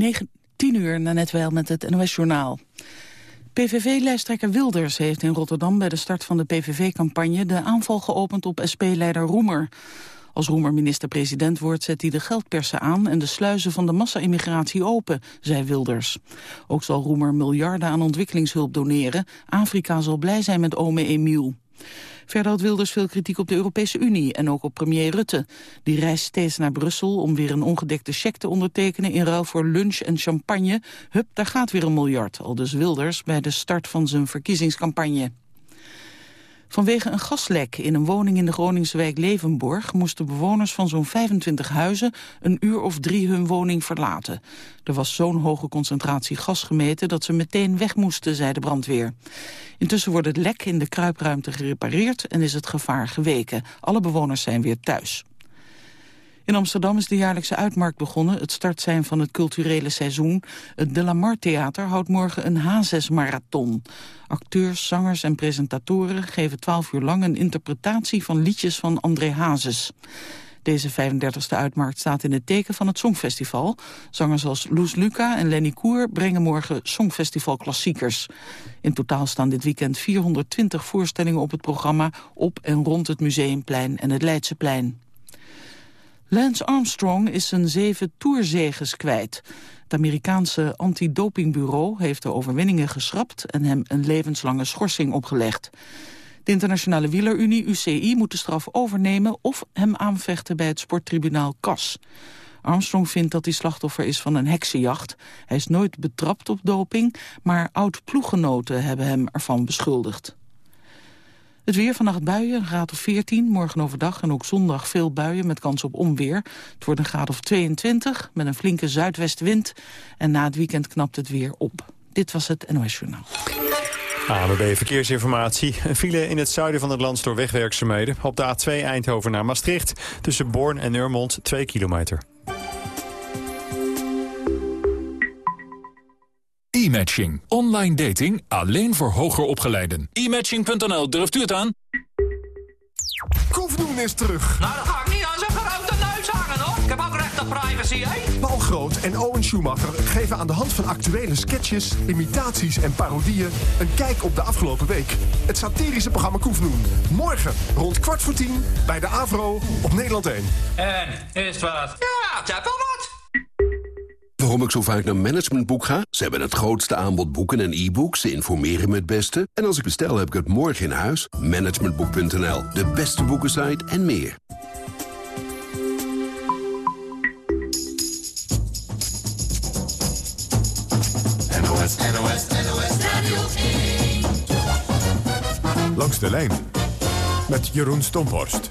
9, 10 uur na net wel met het NOS-journaal. PVV-lijsttrekker Wilders heeft in Rotterdam bij de start van de PVV-campagne de aanval geopend op SP-leider Roemer. Als Roemer minister-president wordt zet hij de geldpersen aan en de sluizen van de massa-immigratie open, zei Wilders. Ook zal Roemer miljarden aan ontwikkelingshulp doneren. Afrika zal blij zijn met ome Emiel. Verder had Wilders veel kritiek op de Europese Unie en ook op premier Rutte. Die reist steeds naar Brussel om weer een ongedekte cheque te ondertekenen in ruil voor lunch en champagne. Hup, daar gaat weer een miljard, al dus Wilders bij de start van zijn verkiezingscampagne. Vanwege een gaslek in een woning in de Groningse wijk Levenborg... moesten bewoners van zo'n 25 huizen een uur of drie hun woning verlaten. Er was zo'n hoge concentratie gas gemeten dat ze meteen weg moesten, zei de brandweer. Intussen wordt het lek in de kruipruimte gerepareerd en is het gevaar geweken. Alle bewoners zijn weer thuis. In Amsterdam is de jaarlijkse uitmarkt begonnen, het start zijn van het culturele seizoen. Het De La Mar Theater houdt morgen een Hazes-marathon. Acteurs, zangers en presentatoren geven twaalf uur lang een interpretatie van liedjes van André Hazes. Deze 35e uitmarkt staat in het teken van het Songfestival. Zangers als Loes Luca en Lenny Koer brengen morgen Songfestival klassiekers. In totaal staan dit weekend 420 voorstellingen op het programma... op en rond het Museumplein en het Leidseplein. Lance Armstrong is zijn zeven toerzeges kwijt. Het Amerikaanse antidopingbureau heeft de overwinningen geschrapt... en hem een levenslange schorsing opgelegd. De Internationale Wielerunie, UCI, moet de straf overnemen... of hem aanvechten bij het sporttribunaal CAS. Armstrong vindt dat hij slachtoffer is van een heksenjacht. Hij is nooit betrapt op doping, maar oud-ploeggenoten hebben hem ervan beschuldigd. Het weer vannacht buien, een graad of 14. Morgen overdag en ook zondag veel buien met kans op onweer. Het wordt een graad of 22 met een flinke zuidwestwind. En na het weekend knapt het weer op. Dit was het NOS Journaal. ANWB Verkeersinformatie. Een file in het zuiden van het land door wegwerkzaamheden. Op de A2 Eindhoven naar Maastricht. Tussen Born en Urmond 2 kilometer. E-matching. Online dating alleen voor hoger opgeleiden. E-matching.nl, durft u het aan? Koefdoen is terug. Nou, dat ga ik niet aan zo'n grote neus hangen, hoor. Ik heb ook recht op privacy, hè? Paul Groot en Owen Schumacher geven aan de hand van actuele sketches, imitaties en parodieën... een kijk op de afgelopen week. Het satirische programma Koefdoen. Morgen rond kwart voor tien bij de AVRO op Nederland 1. En, is het wat? Ja, het heb wel wat. Waarom ik zo vaak naar Managementboek ga? Ze hebben het grootste aanbod boeken en e-books. Ze informeren me het beste. En als ik bestel, heb ik het morgen in huis. Managementboek.nl, de beste boekensite en meer. NOS, NOS, NOS Radio 1. Langs de lijn met Jeroen Stomhorst.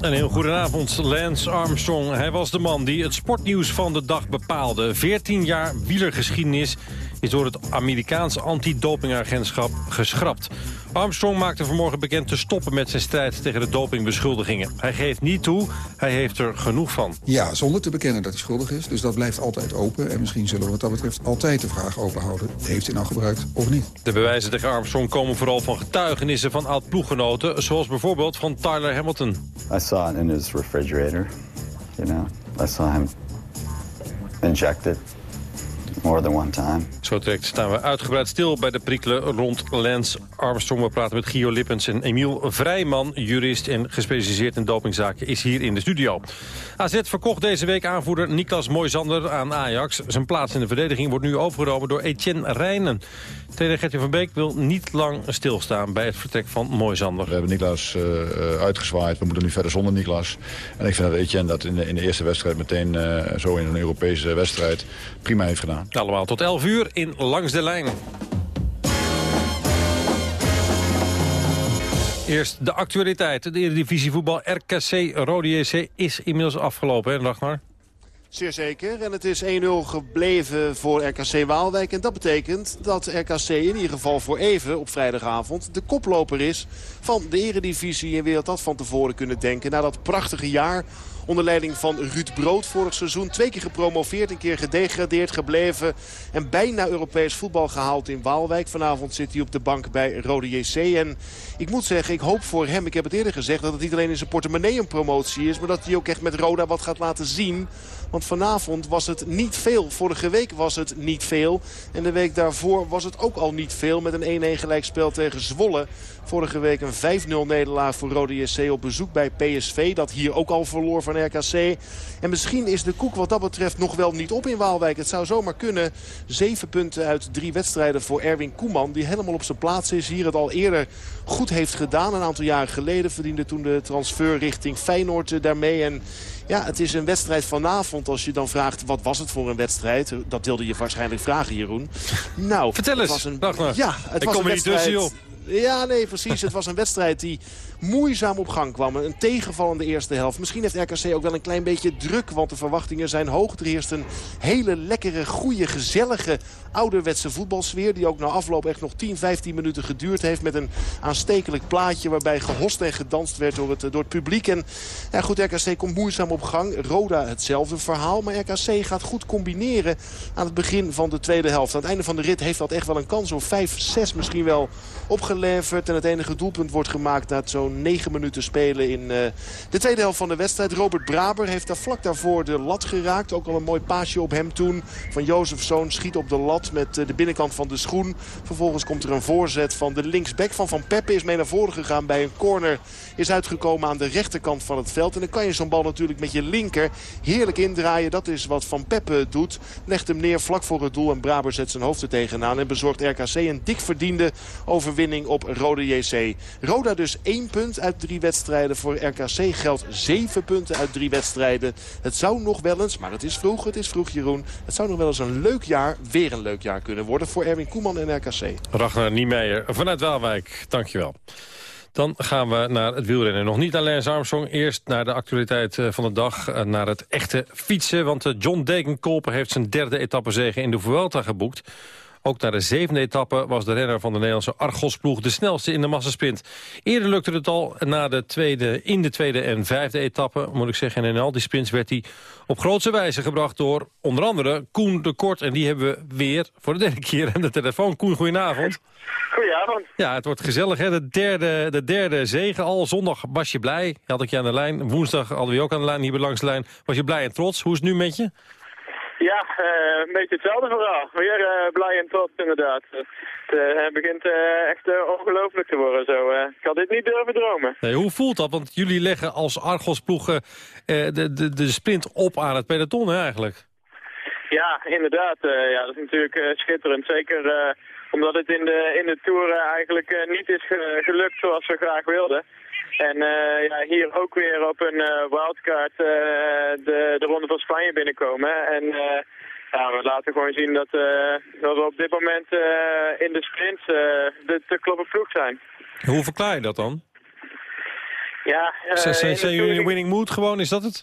Een heel goedenavond, Lance Armstrong. Hij was de man die het sportnieuws van de dag bepaalde. 14 jaar wielergeschiedenis is door het Amerikaanse antidopingagentschap geschrapt. Armstrong maakte vanmorgen bekend te stoppen met zijn strijd tegen de dopingbeschuldigingen. Hij geeft niet toe, hij heeft er genoeg van. Ja, zonder te bekennen dat hij schuldig is. Dus dat blijft altijd open. En misschien zullen we wat dat betreft altijd de vraag overhouden. Heeft hij nou gebruikt of niet? De bewijzen tegen Armstrong komen vooral van getuigenissen van oud-ploeggenoten... zoals bijvoorbeeld van Tyler Hamilton. I saw it in his refrigerator, you know. I saw him inject it more than one time. Zo direct staan we uitgebreid stil bij de prikelen rond Lance Armstrong. We praten met Gio Lippens en Emiel Vrijman, jurist en gespecialiseerd in dopingzaken, is hier in de studio. AZ verkocht deze week aanvoerder Niklas Moisander aan Ajax. Zijn plaats in de verdediging wordt nu overgenomen door Etienne Rijnen. Trainer Gertje van Beek wil niet lang stilstaan bij het vertrek van Moisander. We hebben Niklas uh, uitgezwaaid. We moeten nu verder zonder Niklas. En ik vind dat Etienne dat in de, in de eerste wedstrijd meteen uh, zo in een Europese wedstrijd prima heeft gedaan. Allemaal tot 11 uur in Langs de Lijn. Eerst de actualiteit. De Eredivisie voetbal RKC Rode JC is inmiddels afgelopen, hè Ragnar? Zeer zeker. En het is 1-0 gebleven voor RKC Waalwijk. En dat betekent dat RKC in ieder geval voor even op vrijdagavond... de koploper is van de eredivisie. En wie had dat van tevoren kunnen denken. Na dat prachtige jaar onder leiding van Ruud Brood vorig seizoen. Twee keer gepromoveerd, een keer gedegradeerd gebleven. En bijna Europees voetbal gehaald in Waalwijk. Vanavond zit hij op de bank bij Rode JC. En ik moet zeggen, ik hoop voor hem, ik heb het eerder gezegd... dat het niet alleen in zijn portemonnee een promotie is... maar dat hij ook echt met Roda wat gaat laten zien... Want vanavond was het niet veel. Vorige week was het niet veel. En de week daarvoor was het ook al niet veel. Met een 1-1 gelijkspel tegen Zwolle. Vorige week een 5-0 nederlaag voor Rode JC op bezoek bij PSV. Dat hier ook al verloor van RKC. En misschien is de koek wat dat betreft nog wel niet op in Waalwijk. Het zou zomaar kunnen. Zeven punten uit drie wedstrijden voor Erwin Koeman. Die helemaal op zijn plaats is. Hier het al eerder goed heeft gedaan. Een aantal jaren geleden verdiende toen de transfer richting Feyenoord daarmee. En ja, het is een wedstrijd vanavond. Als je dan vraagt, wat was het voor een wedstrijd? Dat wilde je waarschijnlijk vragen, Jeroen. Nou, Vertel eens. Het was een, ja, het Ik was kom een er niet tussen, wedstrijd... joh. Ja, nee, precies. Het was een wedstrijd die moeizaam op gang kwam. Een tegenvallende eerste helft. Misschien heeft RKC ook wel een klein beetje druk. Want de verwachtingen zijn hoog. Er heerst een hele lekkere, goede, gezellige, ouderwetse voetbalsfeer. Die ook na afloop echt nog 10, 15 minuten geduurd heeft. Met een aanstekelijk plaatje waarbij gehost en gedanst werd door het, door het publiek. En ja, goed, RKC komt moeizaam op gang. Roda hetzelfde verhaal. Maar RKC gaat goed combineren aan het begin van de tweede helft. Aan het einde van de rit heeft dat echt wel een kans. Of 5, 6 misschien wel En het enige doelpunt wordt gemaakt na zo'n 9 minuten spelen in eh, de tweede helft van de wedstrijd. Robert Braber heeft daar vlak daarvoor de lat geraakt. Ook al een mooi paasje op hem toen. Van Jozefzoon schiet op de lat met eh, de binnenkant van de schoen. Vervolgens komt er een voorzet van de linksback van Van Peppe. Is mee naar voren gegaan bij een corner. Is uitgekomen aan de rechterkant van het veld. En dan kan je zo'n bal natuurlijk met je linker heerlijk indraaien. Dat is wat Van Peppe doet. Legt hem neer vlak voor het doel. En Braber zet zijn hoofd er tegenaan. En bezorgt RKC een dik verdiende overwinning op Rode JC. Roda dus één punt uit drie wedstrijden. Voor RKC geldt zeven punten uit drie wedstrijden. Het zou nog wel eens, maar het is vroeg, het is vroeg Jeroen. Het zou nog wel eens een leuk jaar, weer een leuk jaar kunnen worden voor Erwin Koeman en RKC. Ragnar Niemeyer vanuit Waalwijk, dankjewel. Dan gaan we naar het wielrennen. Nog niet Lance Armstrong. Eerst naar de actualiteit eh, van de dag. eh, Naar het echte fietsen. Want eh, John Degenkolper heeft zijn derde etappezege in de Vuelta geboekt. Ook na de zevende etappe was de renner van de Nederlandse Argos-ploeg de snelste in de massasprint. Eerder lukte het al na de tweede, in de tweede en vijfde etappe, moet ik zeggen. En in al die sprints werd hij op grootse wijze gebracht door onder andere Koen de Kort. En die hebben we weer voor de derde keer aan de telefoon. Koen, goedenavond. Goedenavond. Ja, het wordt gezellig, hè? De derde, de derde zege al. Zondag was je blij, had ik je aan de lijn. Woensdag hadden we je ook aan de lijn, hier bij langs de lijn. Was je blij en trots. Hoe is het nu met je? Ja, eh, een beetje hetzelfde verhaal. Weer eh, blij en trots inderdaad. Het eh, begint echt ongelooflijk te worden zo. ik had dit niet durven dromen. Nee, hoe voelt dat? Want jullie leggen als Argos-ploegen eh, de, de, de sprint op aan het peloton hè, eigenlijk. Ja, inderdaad. ja, dat is natuurlijk schitterend. Zeker omdat het in de, in de Tour eigenlijk niet is ge- gelukt zoals we graag wilden. En eh, ja, hier ook weer op een eh, wildcard eh, de, de Ronde van Spanje binnenkomen. En ja, we laten gewoon zien dat, dat we op dit moment in de sprints eh, de te kloppen ploeg zijn. Hoe verklaar je dat dan? Ja, zijn jullie in winning mood gewoon, is dat het?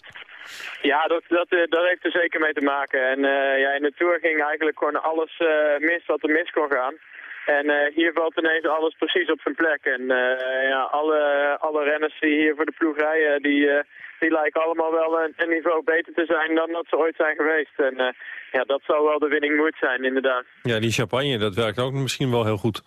Ja, dat, dat, dat heeft er zeker mee te maken. En ja, in de Tour ging eigenlijk gewoon alles mis wat er mis kon gaan. En eh, hier valt ineens alles precies op zijn plek. En eh, ja, alle, alle renners die hier voor de ploeg rijden, die, eh, die lijken allemaal wel een, een niveau beter te zijn dan dat ze ooit zijn geweest. En ja, dat zou wel de winning mood zijn, inderdaad. Ja, die champagne, dat werkt ook misschien wel heel goed.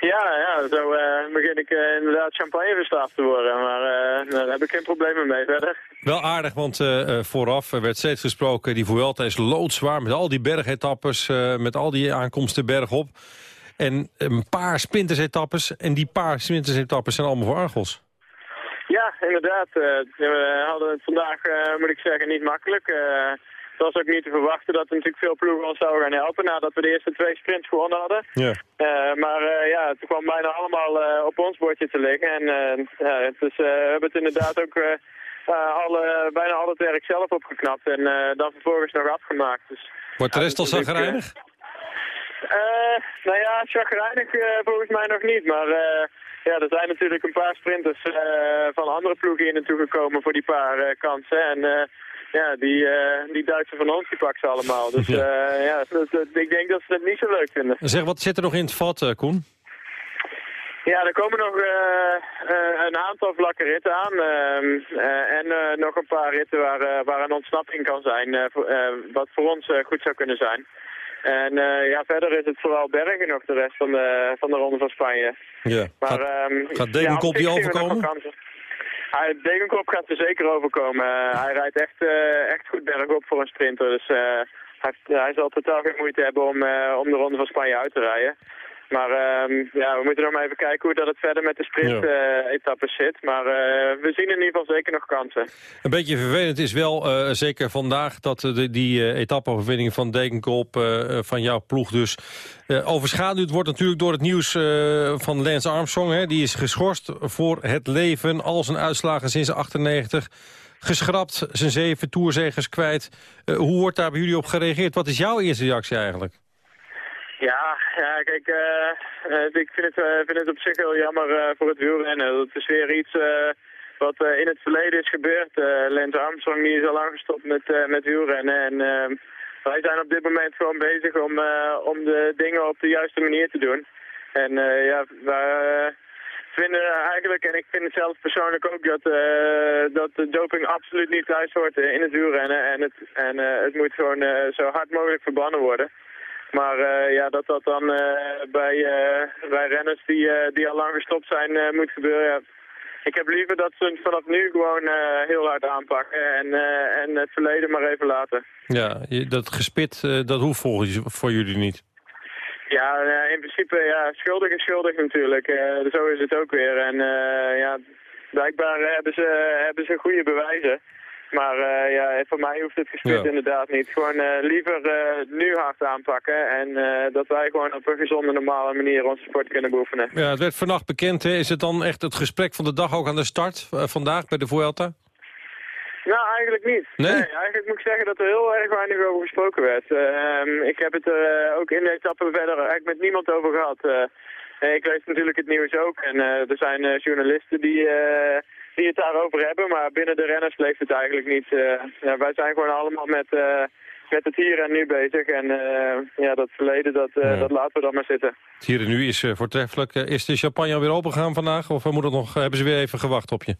Ja, ja zo begin ik inderdaad champagne verslaafd te worden. Maar daar heb ik geen problemen mee verder. Wel aardig, want vooraf werd steeds gesproken... die Vuelta is loodzwaar met al die bergetappes... met al die aankomsten bergop. En een paar sprintersetappes. En die paar sprintersetappes zijn allemaal voor Argos. Ja, inderdaad. eh, we hadden het vandaag, eh, moet ik zeggen, niet makkelijk. Eh, het was ook niet te verwachten dat er natuurlijk veel ploegen ons zouden gaan helpen nadat we de eerste twee sprints gewonnen hadden. Ja. Maar ja, het kwam bijna allemaal op ons bordje te liggen. En ja, dus, we hebben het inderdaad ook alle, bijna al het werk zelf opgeknapt en eh, dan vervolgens nog afgemaakt. Dus, Wordt de rest al dat is eh, nou ja, chagrijnig eh, volgens mij nog niet. Maar eh, ja, er zijn natuurlijk een paar sprinters van andere ploegen hier naartoe gekomen voor die paar kansen. En eh, ja, die, uh, die Duitse van ons die pakken ze allemaal. Dus ja, ja ik denk dat ze het niet zo leuk vinden. Zeg, wat zit er nog in het vat, Koen? Ja, er komen nog uh, uh, een aantal vlakke ritten aan. Uh, en nog een paar ritten waar, waar een ontsnapping kan zijn. wat voor ons goed zou kunnen zijn. En ja, verder is het vooral bergen nog de rest van de, van de Ronde van Spanje. Ja. Maar, gaat, um, gaat Degenkop ja, die overkomen? Hij, Degenkop gaat er zeker overkomen. hij rijdt echt, echt goed bergop voor een sprinter. Dus hij, hij zal totaal geen moeite hebben om, om de Ronde van Spanje uit te rijden. Maar uh, ja, we moeten nog maar even kijken hoe dat het verder met de sprint-etappes zit. Maar uh, we zien in ieder geval zeker nog kansen. Een beetje vervelend is wel, uh, zeker vandaag, dat de, die etappeoverwinning van Dekenkop van jouw ploeg dus overschaduwd wordt natuurlijk door het nieuws van Lance Armstrong. Hè. Die is geschorst voor het leven, al zijn uitslagen sinds 98 geschrapt, zijn zeven toerzegers kwijt. hoe wordt daar bij jullie op gereageerd? Wat is jouw eerste reactie eigenlijk? Ja, ja kijk, uh, ik vind het, uh, vind het op zich heel jammer voor het wielrennen. Het is weer iets wat in het verleden is gebeurd. Lance Armstrong die is al lang gestopt met, met wielrennen. En wij zijn op dit moment gewoon bezig om, om de dingen op de juiste manier te doen. En ja, wij vinden eigenlijk, en ik vind het zelf persoonlijk ook, dat, dat de doping absoluut niet thuis hoort in het wielrennen. En het, en, het moet gewoon zo hard mogelijk verbannen worden. Maar uh, ja, dat dat dan uh, bij, uh, bij renners die, die al lang gestopt zijn moet gebeuren. Ja. Ik heb liever dat ze het vanaf nu gewoon heel hard aanpakken en, en het verleden maar even laten. Ja, dat gespit, dat hoeft volgens voor jullie niet. Ja, in principe, ja, schuldig is schuldig natuurlijk. zo is het ook weer. En ja, blijkbaar hebben ze, hebben ze goede bewijzen. Maar uh, ja, voor mij hoeft het gespit inderdaad niet. Gewoon uh, liever uh, nu hard aanpakken en dat wij gewoon op een gezonde, normale manier onze sport kunnen beoefenen. Ja, het werd vannacht bekend. Hè? Is het dan echt het gesprek van de dag ook aan de start vandaag bij de Vuelta? Nou, eigenlijk niet. Nee? nee? Eigenlijk moet ik zeggen dat er heel erg weinig over gesproken werd. Ehm, ik heb het er ook in de etappe verder eigenlijk met niemand over gehad. ik lees natuurlijk het nieuws ook en er zijn journalisten die die het daarover hebben. Maar binnen de renners leeft het eigenlijk niet. Uh, ja, wij zijn gewoon allemaal met, uh, met het hier en nu bezig. En uh, ja, dat verleden, dat, ja. dat laten we dan maar zitten. Het hier en nu is voortreffelijk. is de champagne alweer opengegaan vandaag? Of moet het nog, hebben ze weer even gewacht op je?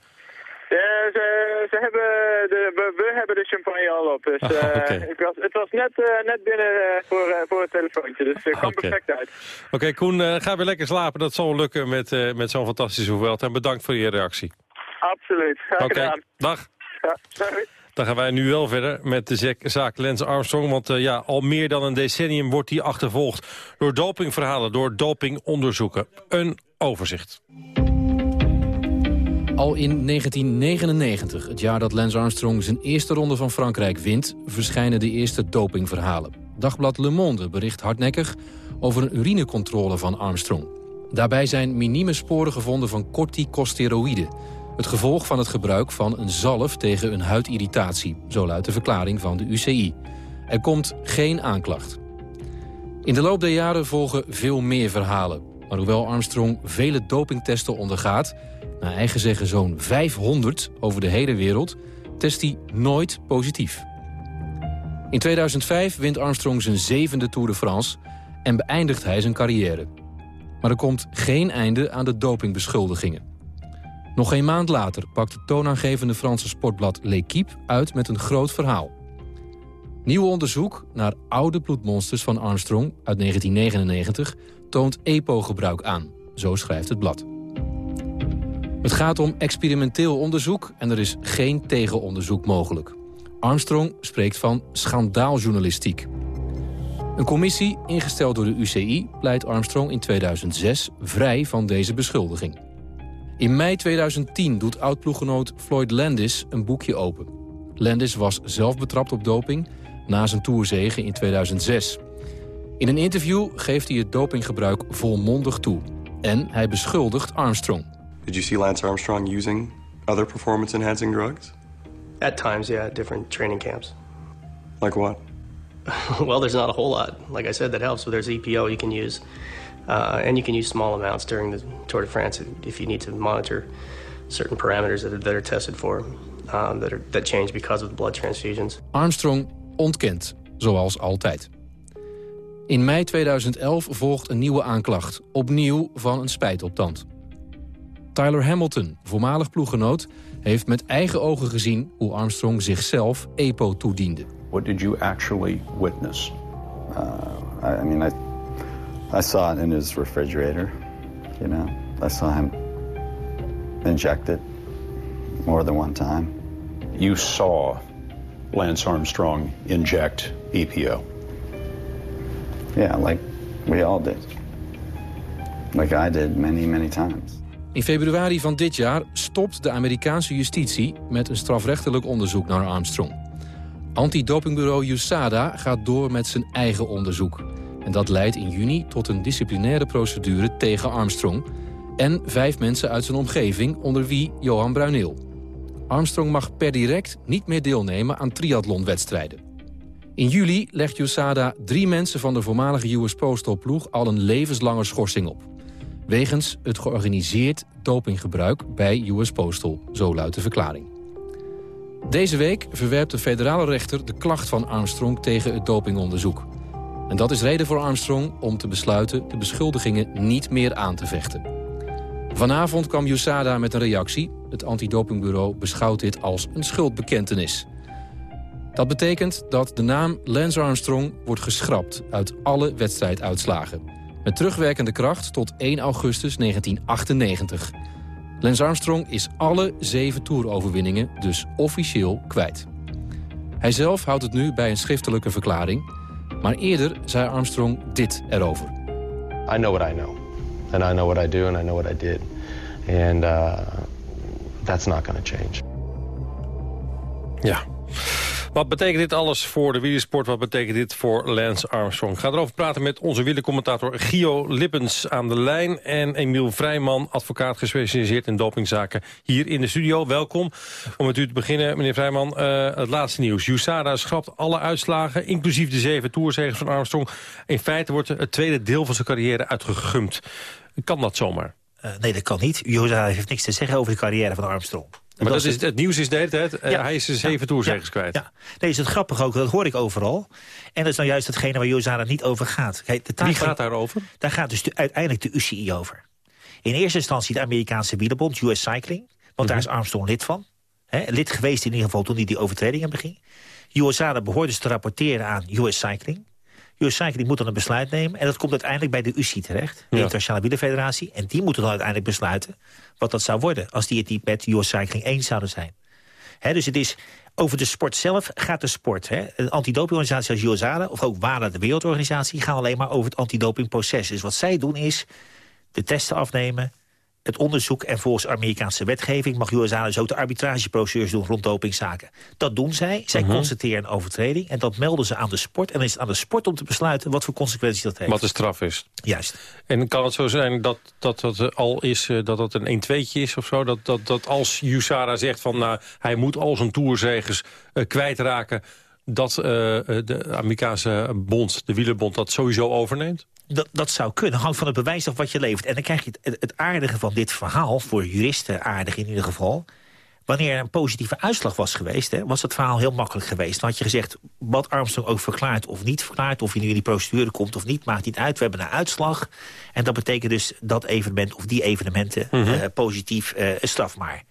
Ze, ze, hebben de, we, we, hebben de champagne al op. Dus, oh, okay. het, was, het was net, net binnen voor, voor het telefoontje. Dus het kwam okay. perfect uit. Oké, okay, Koen, ga weer lekker slapen. Dat zal lukken met, met zo'n fantastische hoeveelheid. En bedankt voor je reactie. Absoluut. Oké, okay. dag. Ja, Dan gaan wij nu wel verder met de zaak Lens Armstrong. Want uh, ja, al meer dan een decennium wordt hij achtervolgd... door dopingverhalen, door dopingonderzoeken. Een overzicht. Al in 1999, het jaar dat Lance Armstrong zijn eerste ronde van Frankrijk wint... verschijnen de eerste dopingverhalen. Dagblad Le Monde bericht hardnekkig over een urinecontrole van Armstrong. Daarbij zijn minieme sporen gevonden van corticosteroïden het gevolg van het gebruik van een zalf tegen een huidirritatie. Zo luidt de verklaring van de UCI. Er komt geen aanklacht. In de loop der jaren volgen veel meer verhalen. Maar hoewel Armstrong vele dopingtesten ondergaat... naar eigen zeggen zo'n 500 over de hele wereld... test hij nooit positief. In 2005 wint Armstrong zijn zevende Tour de France... en beëindigt hij zijn carrière. Maar er komt geen einde aan de dopingbeschuldigingen. Nog geen maand later pakt het toonaangevende Franse sportblad L'Equipe uit met een groot verhaal. Nieuw onderzoek naar oude bloedmonsters van Armstrong uit 1999 toont EPO-gebruik aan, zo schrijft het blad. Het gaat om experimenteel onderzoek en er is geen tegenonderzoek mogelijk. Armstrong spreekt van schandaaljournalistiek. Een commissie, ingesteld door de UCI, pleit Armstrong in 2006 vrij van deze beschuldiging. In mei 2010 doet oud-ploeggenoot Floyd Landis een boekje open. Landis was zelf betrapt op doping na zijn toerzegen in 2006. In een interview geeft hij het dopinggebruik volmondig toe. En hij beschuldigt Armstrong. Did you see Lance Armstrong using other performance-enhancing drugs? At times, yeah, at different training camps. Like what? well, there's not a whole lot. Like I said, that helps. But there's EPO you can use. Uh, and you can use small amounts during the Tour de France if you need to monitor certain parameters that are, that are tested for um, that, are, that change because of the blood transfusions. Armstrong ontkent, zoals altijd. In mei 2011 volgt een nieuwe aanklacht, opnieuw van een spijtoptand. Tyler Hamilton, voormalig ploeggenoot, heeft met eigen ogen gezien hoe Armstrong zichzelf EPO toediende. What did you actually witness? Uh, I, I mean, I, I saw it in his refrigerator. You know, I saw him inject it more than one time. You saw Lance Armstrong inject EPO. Yeah, like we all did. Like I did many, many times. In februari van dit jaar stopt de Amerikaanse justitie met een strafrechtelijk onderzoek naar Armstrong. Antidopingbureau USADA gaat door met zijn eigen onderzoek. En dat leidt in juni tot een disciplinaire procedure tegen Armstrong... en vijf mensen uit zijn omgeving, onder wie Johan Bruineel. Armstrong mag per direct niet meer deelnemen aan triathlonwedstrijden. In juli legt USADA drie mensen van de voormalige US Postal ploeg... al een levenslange schorsing op. Wegens het georganiseerd dopinggebruik bij US Postal, zo luidt de verklaring. Deze week verwerpt de federale rechter de klacht van Armstrong tegen het dopingonderzoek. En dat is reden voor Armstrong om te besluiten de beschuldigingen niet meer aan te vechten. Vanavond kwam USADA met een reactie. Het antidopingbureau beschouwt dit als een schuldbekentenis. Dat betekent dat de naam Lance Armstrong wordt geschrapt uit alle wedstrijduitslagen. Met terugwerkende kracht tot 1 augustus 1998. Lance Armstrong is alle zeven toeroverwinningen dus officieel kwijt. Hij zelf houdt het nu bij een schriftelijke verklaring. Maar eerder zei Armstrong dit erover. I know what I know. And I know what I do and I know what I did. And uh, that's not going to change. Ja. Wat betekent dit alles voor de wielersport? Wat betekent dit voor Lance Armstrong? Ik ga erover praten met onze wielercommentator Gio Lippens aan de lijn... en Emiel Vrijman, advocaat gespecialiseerd in dopingzaken, hier in de studio. Welkom. Om met u te beginnen, meneer Vrijman, uh, het laatste nieuws. USADA schrapt alle uitslagen, inclusief de zeven toerzegers van Armstrong. In feite wordt het tweede deel van zijn carrière uitgegumd. Kan dat zomaar? Uh, nee, dat kan niet. USADA heeft niks te zeggen over de carrière van Armstrong. Maar dat, is, het nieuws is de hele tijd, ja, hij is zijn zeven ja, toerzegers kwijt. Ja, nee, is het grappig ook, dat hoor ik overal. En dat is nou juist hetgene waar USADA niet over gaat. Kijk, de taak Wie gaat daarover? Daar gaat dus de, uiteindelijk de UCI over. In eerste instantie de Amerikaanse wielerbond, US Cycling. Want mm -hmm. daar is Armstrong lid van. He, lid geweest in ieder geval toen hij die overtredingen beging. USADA behoort dus te rapporteren aan US Cycling. Cycling moet dan een besluit nemen. En dat komt uiteindelijk bij de UCI terecht, de ja. Internationale Wielerfederatie. En die moeten dan uiteindelijk besluiten wat dat zou worden... als die het niet met US Cycling eens zouden zijn. He, dus het is over de sport zelf gaat de sport. Hè. Een antidopingorganisatie als USADA, of ook WADA, de wereldorganisatie... gaan alleen maar over het antidopingproces. Dus wat zij doen is de testen afnemen het onderzoek en volgens Amerikaanse wetgeving... mag USA dus ook de arbitrageprocedures doen rond dopingzaken. Dat doen zij. Zij uh -huh. constateren een overtreding en dat melden ze aan de sport. En dan is het aan de sport om te besluiten wat voor consequenties dat heeft. Wat de straf is. Juist. En kan het zo zijn dat dat, dat al is, dat dat een 1-2'tje is of zo? Dat, dat, dat als USADA zegt van nou, hij moet al zijn toerzegers uh, kwijtraken... dat uh, de Amerikaanse bond, de wielerbond, dat sowieso overneemt? Dat, dat zou kunnen. Hangt van het bewijs af wat je levert. En dan krijg je het, het aardige van dit verhaal, voor juristen aardig in ieder geval... Wanneer er een positieve uitslag was geweest, hè, was het verhaal heel makkelijk geweest. Dan had je gezegd, wat Armstrong ook verklaart of niet verklaart... of je nu in die procedure komt of niet, maakt niet uit. We hebben een uitslag. En dat betekent dus dat evenement of die evenementen mm -hmm. uh, positief uh, strafbaar.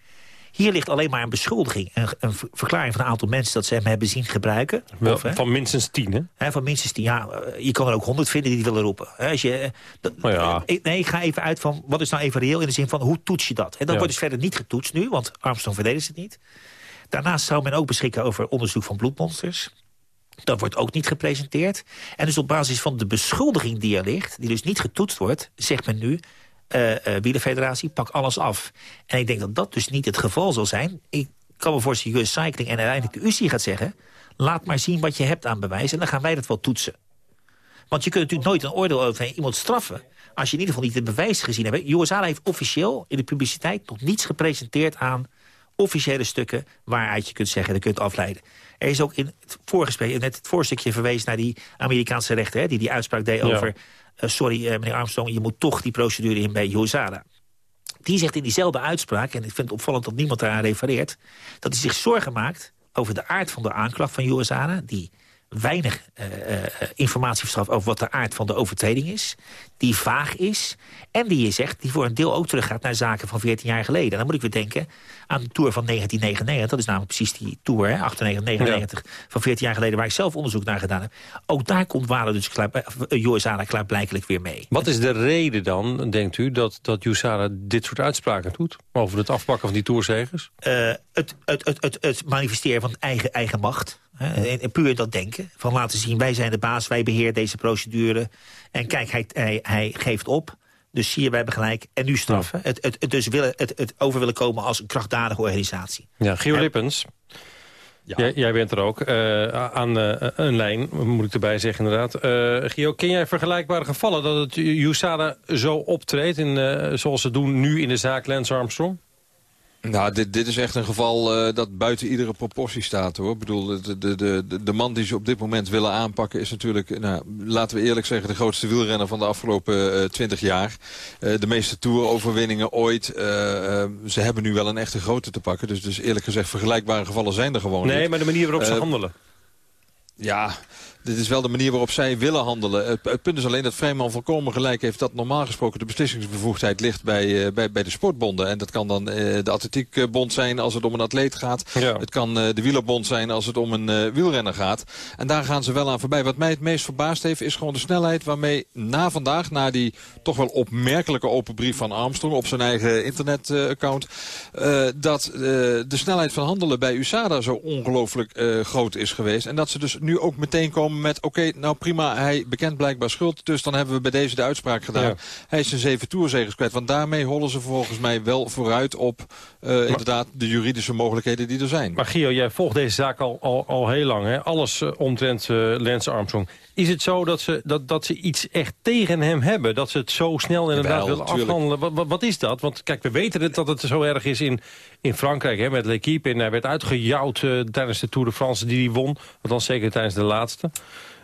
Hier ligt alleen maar een beschuldiging. Een, een, verklaring van een aantal mensen dat ze hem hebben zien gebruiken. Wel, of, van minstens tien, hè? hè? Van minstens tien, ja. Je kan er ook honderd vinden die willen roepen. Als je, dat, oh ja. Nee, ik ga even uit van, wat is nou even reëel in de zin van, hoe toets je dat? En dat ja. wordt dus verder niet getoetst nu, want Armstrong verdedigt het niet. Daarnaast zou men ook beschikken over onderzoek van bloedmonsters. Dat wordt ook niet gepresenteerd. En dus op basis van de beschuldiging die er ligt... die dus niet getoetst wordt, zegt men nu... Uh, uh, wielerfederatie, pak alles af. En ik denk dat dat dus niet het geval zal zijn. Ik kan me voorstellen, US Cycling en uiteindelijk de UCI gaat zeggen... laat maar zien wat je hebt aan bewijs en dan gaan wij dat wel toetsen. Want je kunt natuurlijk nooit een oordeel over iemand straffen... als je in ieder geval niet het bewijs gezien hebt. USA heeft officieel in de publiciteit nog niets gepresenteerd aan officiële stukken... waaruit je kunt zeggen, dat kunt afleiden. Er is ook in het voorgesprek, net het voorstukje verwezen naar die Amerikaanse rechter... Hè, die die uitspraak deed ja. over... Uh, sorry, uh, meneer Armstrong, je moet toch die procedure in bij USADA. Die zegt in diezelfde uitspraak, en ik vind het opvallend dat niemand daaraan refereert... dat hij zich zorgen maakt over de aard van de aanklacht van Joazana... die weinig uh, informatie verstraft over wat de aard van de overtreding is. Die vaag is. En die je zegt, die voor een deel ook teruggaat naar zaken van 14 jaar geleden. En dan moet ik weer denken aan de Tour van 1999. Dat is namelijk precies die Tour, hè, 98, 99, van 14 jaar geleden... waar ik zelf onderzoek naar gedaan heb. Ook daar komt Walen dus klaar, uh, klaarblijkelijk weer mee. Wat is de reden dan, denkt u, dat, dat Usana dit soort uitspraken doet? Over het afpakken van die Tourzegers? het, het, het, het, het manifesteren van eigen, eigen macht. En puur dat denken. Van laten zien, wij zijn de baas, wij beheren deze procedure. En kijk, hij, hij, hij geeft op. Dus zie je, wij hebben gelijk. En nu straffen. Het, het, dus willen, het, het over willen komen als een krachtdadige organisatie. Ja, Gio Lippens. Ja. Jij, jij, bent er ook uh, aan uh, een lijn, moet ik erbij zeggen inderdaad. Uh, Gio, ken jij vergelijkbare gevallen dat het USADA zo optreedt... In, zoals ze doen nu in de zaak Lance Armstrong? Nou, dit, dit is echt een geval uh, dat buiten iedere proportie staat, hoor. Ik bedoel, de, de, de, de man die ze op dit moment willen aanpakken... is natuurlijk, nou, laten we eerlijk zeggen... de grootste wielrenner van de afgelopen twintig uh, jaar. Uh, de meeste toeroverwinningen ooit. ze hebben nu wel een echte grote te pakken. Dus, dus eerlijk gezegd, vergelijkbare gevallen zijn er gewoon Nee, niet. maar de manier waarop ze handelen. Ja, dit is wel de manier waarop zij willen handelen. Het, het, punt is alleen dat Vrijman volkomen gelijk heeft... dat normaal gesproken de beslissingsbevoegdheid ligt bij, uh, bij, bij de sportbonden. En dat kan dan uh, de atletiekbond zijn als het om een atleet gaat. Ja. Het kan uh, de wielerbond zijn als het om een wielrenner gaat. En daar gaan ze wel aan voorbij. Wat mij het meest verbaasd heeft is gewoon de snelheid waarmee na vandaag... na die toch wel opmerkelijke open brief van Armstrong op zijn eigen internetaccount... dat de snelheid van handelen bij USADA zo ongelooflijk groot is geweest. En dat ze dus nu ook meteen komen met... oké, nou prima, hij bekent blijkbaar schuld. Dus dan hebben we bij deze de uitspraak gedaan. Ja. Hij is zijn zeven toerzegers kwijt. Want daarmee hollen ze volgens mij wel vooruit op maar, inderdaad de juridische mogelijkheden die er zijn. Maar Gio, jij volgt deze zaak al, al, al heel lang. Hè? Alles uh, omtrent uh, Lance Armstrong. Is het zo dat ze, dat, dat ze iets echt tegen hem hebben? Dat ze het zo snel inderdaad willen afhandelen? Wat, wat, wat, is dat? Want kijk, we weten het, dat het zo erg is in, in Frankrijk hè, met L'Equipe. En hij werd uitgejouwd uh, tijdens de Tour de France die hij won. Althans zeker tijdens de laatste.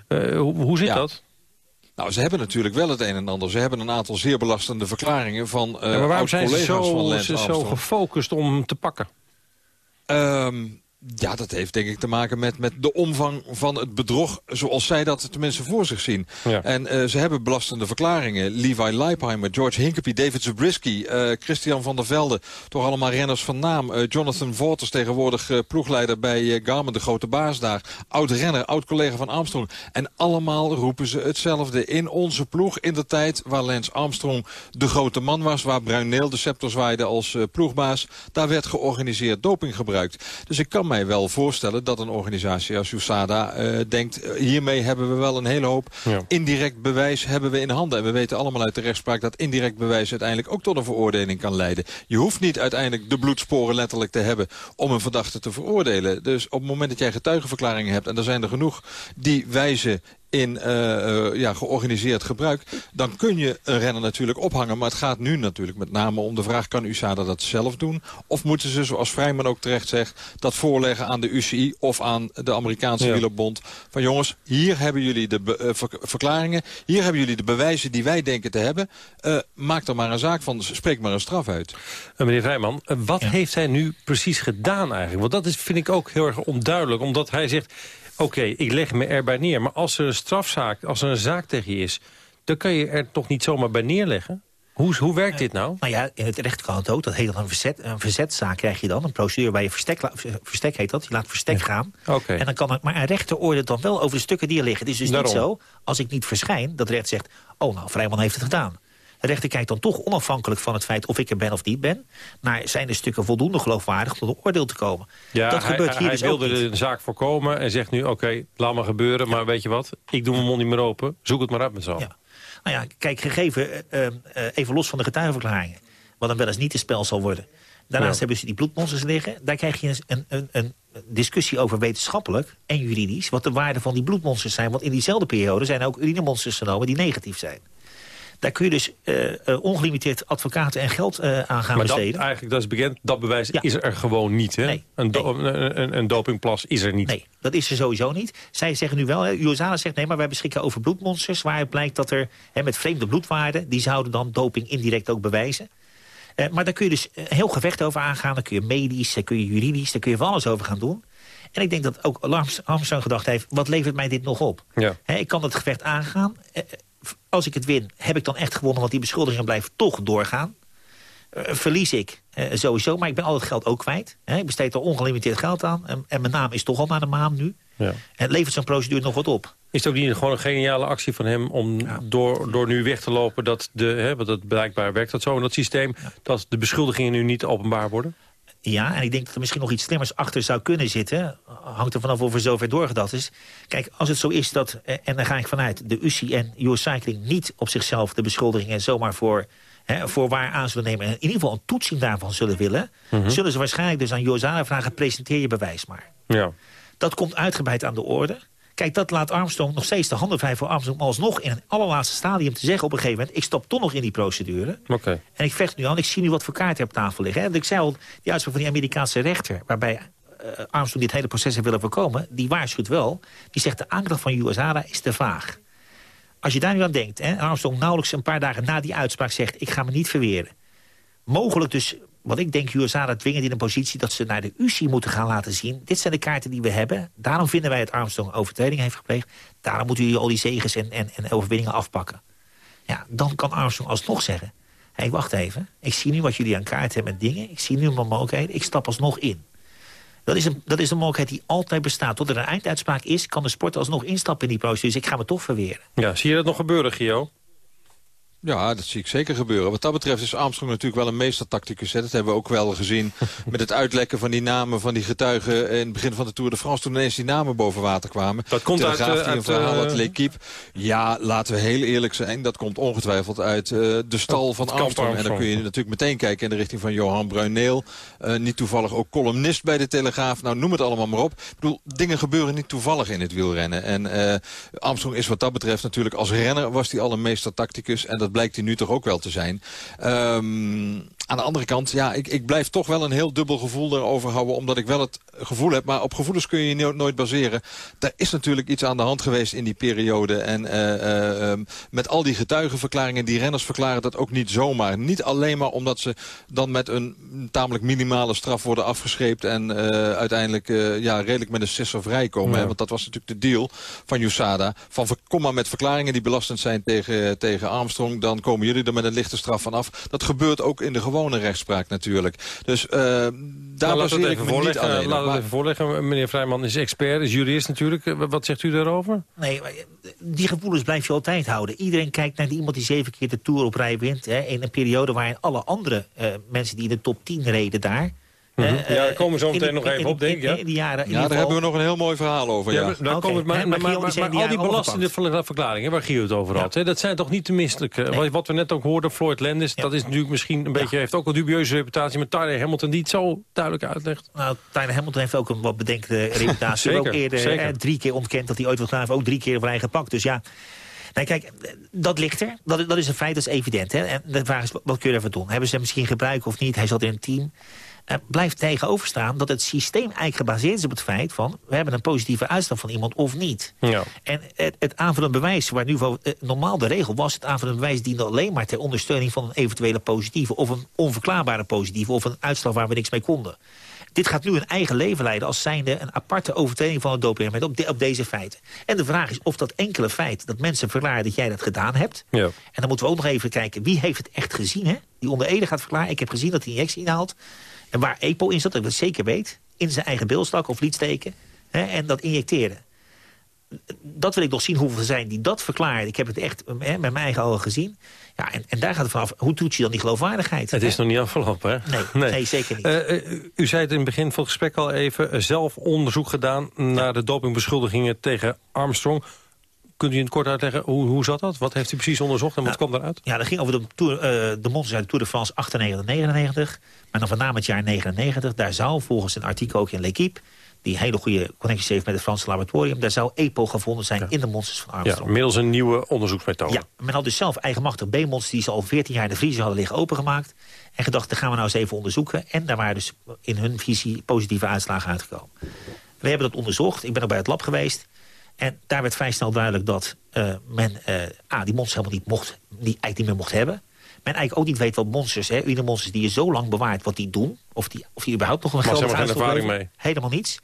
Uh, hoe, hoe zit ja. dat? Nou, ze hebben natuurlijk wel het een en ander. Ze hebben een aantal zeer belastende verklaringen van uh, ja, Maar waarom zijn ze zo, ze zo gefocust om te pakken? Um, ja, dat heeft denk ik te maken met, met de omvang van het bedrog... zoals zij dat tenminste voor zich zien. Ja. En uh, ze hebben belastende verklaringen. Levi Leipheimer, George Hincapie, David Zabriskie... Uh, Christian van der Velde, toch allemaal renners van naam. Uh, Jonathan Waters, tegenwoordig ploegleider bij Garmin, de grote baas daar. Oud-renner, oud-collega van Armstrong. En allemaal roepen ze hetzelfde. In onze ploeg, in de tijd waar Lance Armstrong de grote man was... waar Bruineel de scepter zwaaide als ploegbaas... daar werd georganiseerd doping gebruikt. Dus ik kan mij wel voorstellen dat een organisatie als USADA uh, denkt... Uh, hiermee hebben we wel een hele hoop ja. indirect bewijs hebben we in handen. En we weten allemaal uit de rechtspraak dat indirect bewijs uiteindelijk ook tot een veroordeling kan leiden. Je hoeft niet uiteindelijk de bloedsporen letterlijk te hebben om een verdachte te veroordelen. Dus op het moment dat jij getuigenverklaringen hebt, en er zijn er genoeg die wijzen in uh, uh, ja, georganiseerd gebruik... dan kun je een renner natuurlijk ophangen. Maar het gaat nu natuurlijk met name om de vraag... kan USADA dat zelf doen? Of moeten ze, zoals Vrijman ook terecht zegt... dat voorleggen aan de UCI of aan de Amerikaanse ja. wielerbond... van jongens, hier hebben jullie de uh, ver verklaringen... hier hebben jullie de bewijzen die wij denken te hebben... maak er maar een zaak van, spreek maar een straf uit. meneer Vrijman, wat ja. heeft hij nu precies gedaan eigenlijk? Want dat is, vind ik ook heel erg onduidelijk. Omdat hij zegt... Oké, okay, ik leg me erbij neer. Maar als er een strafzaak, als er een zaak tegen je is... dan kan je er toch niet zomaar bij neerleggen? Hoe, hoe werkt uh, dit nou? Nou ja, in het recht kan het ook. Dat heet dan een, verzet, een verzetzaak krijg je dan. Een procedure waar je verstek, verstek heet dat. Je laat verstek gaan. Okay. En dan kan het, maar een rechter oordeelt dan wel over de stukken die er liggen. Het is dus Daarom. niet zo, als ik niet verschijn, dat de rechter zegt... oh nou, Vrijman heeft het gedaan. De rechter kijkt dan toch onafhankelijk van het feit of ik er ben of niet ben... naar zijn de stukken voldoende geloofwaardig tot een oordeel te komen. Ja, dat hij, gebeurt hier hij dus wilde de zaak voorkomen en zegt nu... oké, okay, laat maar gebeuren, ja. maar weet je wat? Ik doe mijn mond niet meer open. Zoek het maar uit met z'n. Ja. Nou ja, kijk, gegeven, uh, uh, even los van de getuigenverklaringen... wat dan wel eens niet in spel zal worden... Daarnaast ja. hebben ze die bloedmonsters liggen. Daar krijg je een, een, een, discussie over wetenschappelijk en juridisch... wat de waarde van die bloedmonsters zijn. Want in diezelfde periode zijn er ook urinemonsters genomen die negatief zijn. Daar kun je dus uh, uh, ongelimiteerd advocaten en geld uh, aan gaan maar besteden. Dat, eigenlijk, dat is bekend, dat bewijs ja. is er gewoon niet. Hè? Nee, een, do nee. een, een, dopingplas is er niet. Nee, dat is er sowieso niet. Zij zeggen nu wel, USA zegt nee, maar wij beschikken over bloedmonsters... waar het blijkt dat er hè, met vreemde bloedwaarden... die zouden dan doping indirect ook bewijzen. Uh, maar daar kun je dus heel gevecht over aangaan. Dan kun je medisch, daar kun je juridisch, daar kun je van alles over gaan doen. En ik denk dat ook Armstrong gedacht heeft... wat levert mij dit nog op? Ja. ik kan dat gevecht aangaan. Als ik het win, heb ik dan echt gewonnen... want die beschuldigingen blijven toch doorgaan. verlies ik sowieso, maar ik ben al het geld ook kwijt. ik besteed er ongelimiteerd geld aan. En, en, mijn naam is toch al naar de maan nu. Ja. En levert zo'n procedure nog wat op? Is het ook niet gewoon een geniale actie van hem om door, door nu weg te lopen... dat de, hè, want dat blijkbaar werkt dat zo in dat systeem... dat de beschuldigingen nu niet openbaar worden? Ja, en ik denk dat er misschien nog iets slimmers achter zou kunnen zitten. Hangt er vanaf of er zover doorgedacht is. Kijk, als het zo is dat, eh, en daar ga ik vanuit... de UCI en US Cycling niet op zichzelf de beschuldigingen zomaar voor voor waar aan zullen nemen... en in ieder geval een toetsing daarvan zullen willen... Mhm. zullen ze waarschijnlijk dus aan Jozana vragen... presenteer je bewijs maar. Ja. Dat komt uitgebreid aan de orde. Kijk, dat laat Armstrong nog steeds de handen vrij voor Armstrong... alsnog in een allerlaatste stadium te zeggen op een gegeven moment... ik stap toch nog in die procedure. Oké. En ik vecht nu aan, ik zie nu wat voor kaarten op tafel liggen. En ik zei al, die uitspraak van die Amerikaanse rechter... waarbij uh, Armstrong dit hele proces heeft willen voorkomen... die waarschuwt wel, die zegt de aanklacht van USADA is te vaag. Als je daar nu aan denkt, hè, Armstrong nauwelijks een paar dagen na die uitspraak zegt... ik ga me niet verweren. Mogelijk dus wat ik denk, USA dwingend in een positie dat ze naar de UCI moeten gaan laten zien. Dit zijn de kaarten die we hebben. Daarom vinden wij het Armstrong overtreding heeft gepleegd. Daarom moeten jullie al die zegens en, en, en overwinningen afpakken. Ja, dan kan Armstrong alsnog zeggen... hé, wacht even. Ik zie nu wat jullie aan kaart hebben met dingen. Ik zie nu mijn mogelijkheden. Ik stap alsnog in. Dat is, een, dat is een mogelijkheid die altijd bestaat. Tot er een einduitspraak is, kan de sport alsnog instappen in die procedure. Dus ik ga me toch verweren. Ja, zie je dat nog gebeuren, Gio? Ja, dat zie ik zeker gebeuren. Wat dat betreft is Armstrong natuurlijk wel een meestertacticus. Hè. Dat hebben we ook wel gezien met het uitlekken van die namen van die getuigen... in het begin van de Tour de France, toen ineens die namen boven water kwamen. Dat komt uit... uit, die een verhaal uh, uit L'Equipe. Ja, laten we heel eerlijk zijn. Dat komt ongetwijfeld uit uh, de stal van Armstrong. En dan kun je natuurlijk meteen kijken in de richting van Johan Bruineel. Uh, niet toevallig ook columnist bij de Telegraaf. Nou, noem het allemaal maar op. Ik bedoel, dingen gebeuren niet toevallig in het wielrennen. En Armstrong is wat dat betreft natuurlijk als renner... was hij al een meestertacticus. En dat blijkt hij nu toch ook wel te zijn. Um, aan de andere kant, ja, ik, ik blijf toch wel een heel dubbel gevoel erover houden. Omdat ik wel het gevoel heb, maar op gevoelens kun je je nooit baseren. Er is natuurlijk iets aan de hand geweest in die periode. En uh, uh, met al die getuigenverklaringen, die renners verklaren dat ook niet zomaar. Niet alleen maar omdat ze dan met een tamelijk minimale straf worden afgescheept. En uh, uiteindelijk ja, redelijk met een sisser vrijkomen. Hè? Want dat was natuurlijk de deal van USADA. Van kom maar met verklaringen die belastend zijn tegen, tegen Armstrong. Dan komen jullie er met een lichte straf van af. Dat gebeurt ook in de gewone gewone rechtspraak natuurlijk. Dus uh, daar nou, baseer ik me niet alleen Laat het even voorleggen. Meneer Vrijman is expert, is jurist natuurlijk. Eh, wat zegt u daarover? Nee, eh, die gevoelens blijf je altijd houden. Iedereen kijkt naar iemand die zeven keer de Tour op rij wint. Hè, in een periode waarin alle andere uh, mensen die in de top 10 reden daar... Mhm. ja, daar komen we zo meteen nog even op, denk ik. Ja, ja daar hebben we nog een heel mooi verhaal over. Ja, dan okay. komen maar, maar, maar, maar, al die belastende verklaringen waar Gio het over had... Hè, dat zijn toch niet de misselijke. Nee. Wat we net ook hoorden, Floyd Landis... dat is natuurlijk misschien een beetje, heeft ook een dubieuze reputatie... met Tyler Hamilton die het zo duidelijk uitlegt. Nou, Tyler Hamilton heeft ook een wat bedenkende reputatie. zeker, ook eerder zeker. drie keer ontkend dat hij ooit wat gedaan heeft. Ook drie keer vrij gepakt. Dus ja... Nee, kijk, dat ligt er. Dat, dat is een feit, dat is evident. Hè? En de vraag is, wat kun je ervoor doen? Hebben ze hem misschien gebruiken of niet? Hij zat in een team blijft tegenover staan dat het systeem eigenlijk gebaseerd is op het feit van... we hebben een positieve uitslag van iemand of niet. Ja. En het, het aanvullend bewijs, waar nu voor, eh, normaal de regel was... het aanvullend bewijs diende alleen maar ter ondersteuning van een eventuele positieve... of een onverklaarbare positieve of een uitslag waar we niks mee konden. Dit gaat nu een eigen leven leiden als zijnde een aparte overtreding van het dopingreglement op, de, op deze feiten. En de vraag is of dat enkele feit dat mensen verklaren dat jij dat gedaan hebt. Ja. En dan moeten we ook nog even kijken wie heeft het echt gezien. Hè? Die onder Ede gaat verklaren, ik heb gezien dat hij injectie inhaalt. En waar EPO in zat, dat ik dat zeker weet... in zijn eigen bilstak of liet steken hè, en dat injecteren. Dat wil ik nog zien hoeveel zijn die dat verklaren. Ik heb het echt hè, met mijn eigen ogen gezien. Ja, en, en daar gaat het vanaf. Hoe doet je dan die geloofwaardigheid? Het is nog niet afgelopen, hè? Nee, nee. zeker niet. Uh, u zei het in het begin van het gesprek al even... zelf onderzoek gedaan naar de dopingbeschuldigingen tegen Armstrong. Kunt u in het kort uitleggen, hoe, hoe zat dat? Wat heeft u precies onderzocht en wat nou, kwam eruit? Ja, dat ging over de, tour, uh, de monsters uit de Tour de France 98 99. Maar dan van name het jaar 99. Daar zou volgens een artikel ook in L'Equipe die hele goede connecties heeft met het Franse laboratorium. Daar zou EPO gevonden zijn in de monsters van Armstrong. Ja, middels een nieuwe onderzoeksmethode. Ja, men had dus zelf eigenmachtig B-monsters die ze al 14 jaar in de vriezer hadden liggen opengemaakt. En gedacht, dat gaan we nou eens even onderzoeken. En daar waren dus in hun visie positieve uitslagen uitgekomen. We hebben dat onderzocht. Ik ben ook bij het lab geweest. En daar werd vrij snel duidelijk dat uh, men uh, A, die monsters helemaal niet mocht, die eigenlijk niet meer mocht hebben. men eigenlijk ook niet weet wat monsters, hè, monsters die je zo lang bewaart, wat die doen. Of die, of die überhaupt nog een grote geen ervaring leveren. Helemaal niets.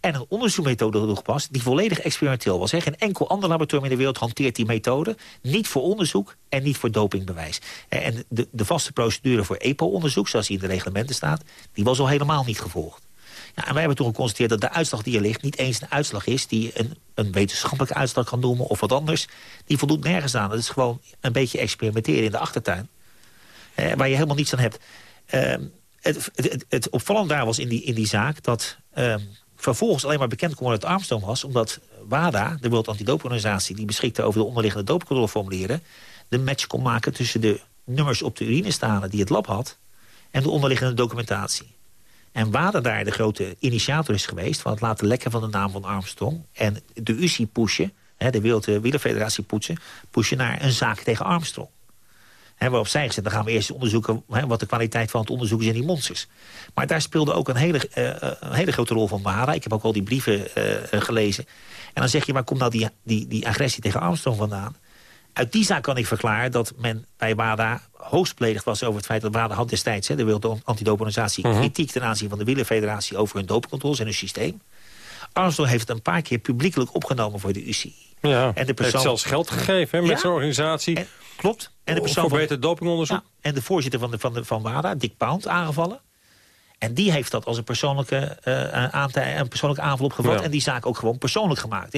En een onderzoeksmethode toegepast die volledig experimenteel was. Hè. Geen enkel ander laboratorium in de wereld hanteert die methode. Niet voor onderzoek en niet voor dopingbewijs. Eh, En de, de vaste procedure voor EPO-onderzoek, zoals die in de reglementen staat... die was al helemaal niet gevolgd. En wij hebben toen geconstateerd dat de uitslag die er ligt... niet eens een uitslag is die een, een wetenschappelijke uitslag kan noemen... of wat anders. Die voldoet nergens aan. Dat is gewoon een beetje experimenteren in de achtertuin. Waar je helemaal niets aan hebt. Ehm, het, het, het, opvallend daar was in die, in die zaak... dat ehm, vervolgens alleen maar bekend kon worden dat Armstrong was... omdat WADA, de World Antidopingorganisatie... die beschikte over de onderliggende dopingcontroleformulieren... de match kon maken tussen de nummers op de urinestalen die het lab had... en de onderliggende documentatie. En WADA daar de grote initiator is geweest... van het laten lekken van de naam van Armstrong... en de UCI pushen, de Wereld Wielerfederatie pushen... pushen naar een zaak tegen Armstrong. Hè, waarop zij gezegd, dan gaan we eerst onderzoeken... Wat de kwaliteit van het onderzoek is in die monsters. Maar daar speelde ook een hele, eh, eh, een hele grote rol van WADA. Ik heb ook al die brieven eh, eh, gelezen. En dan zeg je, waar komt nou die, die, die agressie tegen Armstrong vandaan? Uit die zaak kan ik verklaren dat men bij WADA hoogst beledigd was over het feit dat WADA had destijds, hè, de Wereld Antidopingorganisatie, Mhm. kritiek ten aanzien van de Wielerfederatie over hun dopingcontroles en hun systeem. Armstrong heeft het een paar keer publiekelijk opgenomen voor de UCI. Ja, En de heeft zelfs geld gegeven hè, met Ja. zijn organisatie. klopt. En de persoon voor van- beter dopingonderzoek. Ja, en de voorzitter van, de, van, de, van WADA, Dick Pound, aangevallen. En die heeft dat als een persoonlijke, aantij- een persoonlijke aanval opgevat. Ja. En die zaak ook gewoon persoonlijk gemaakt.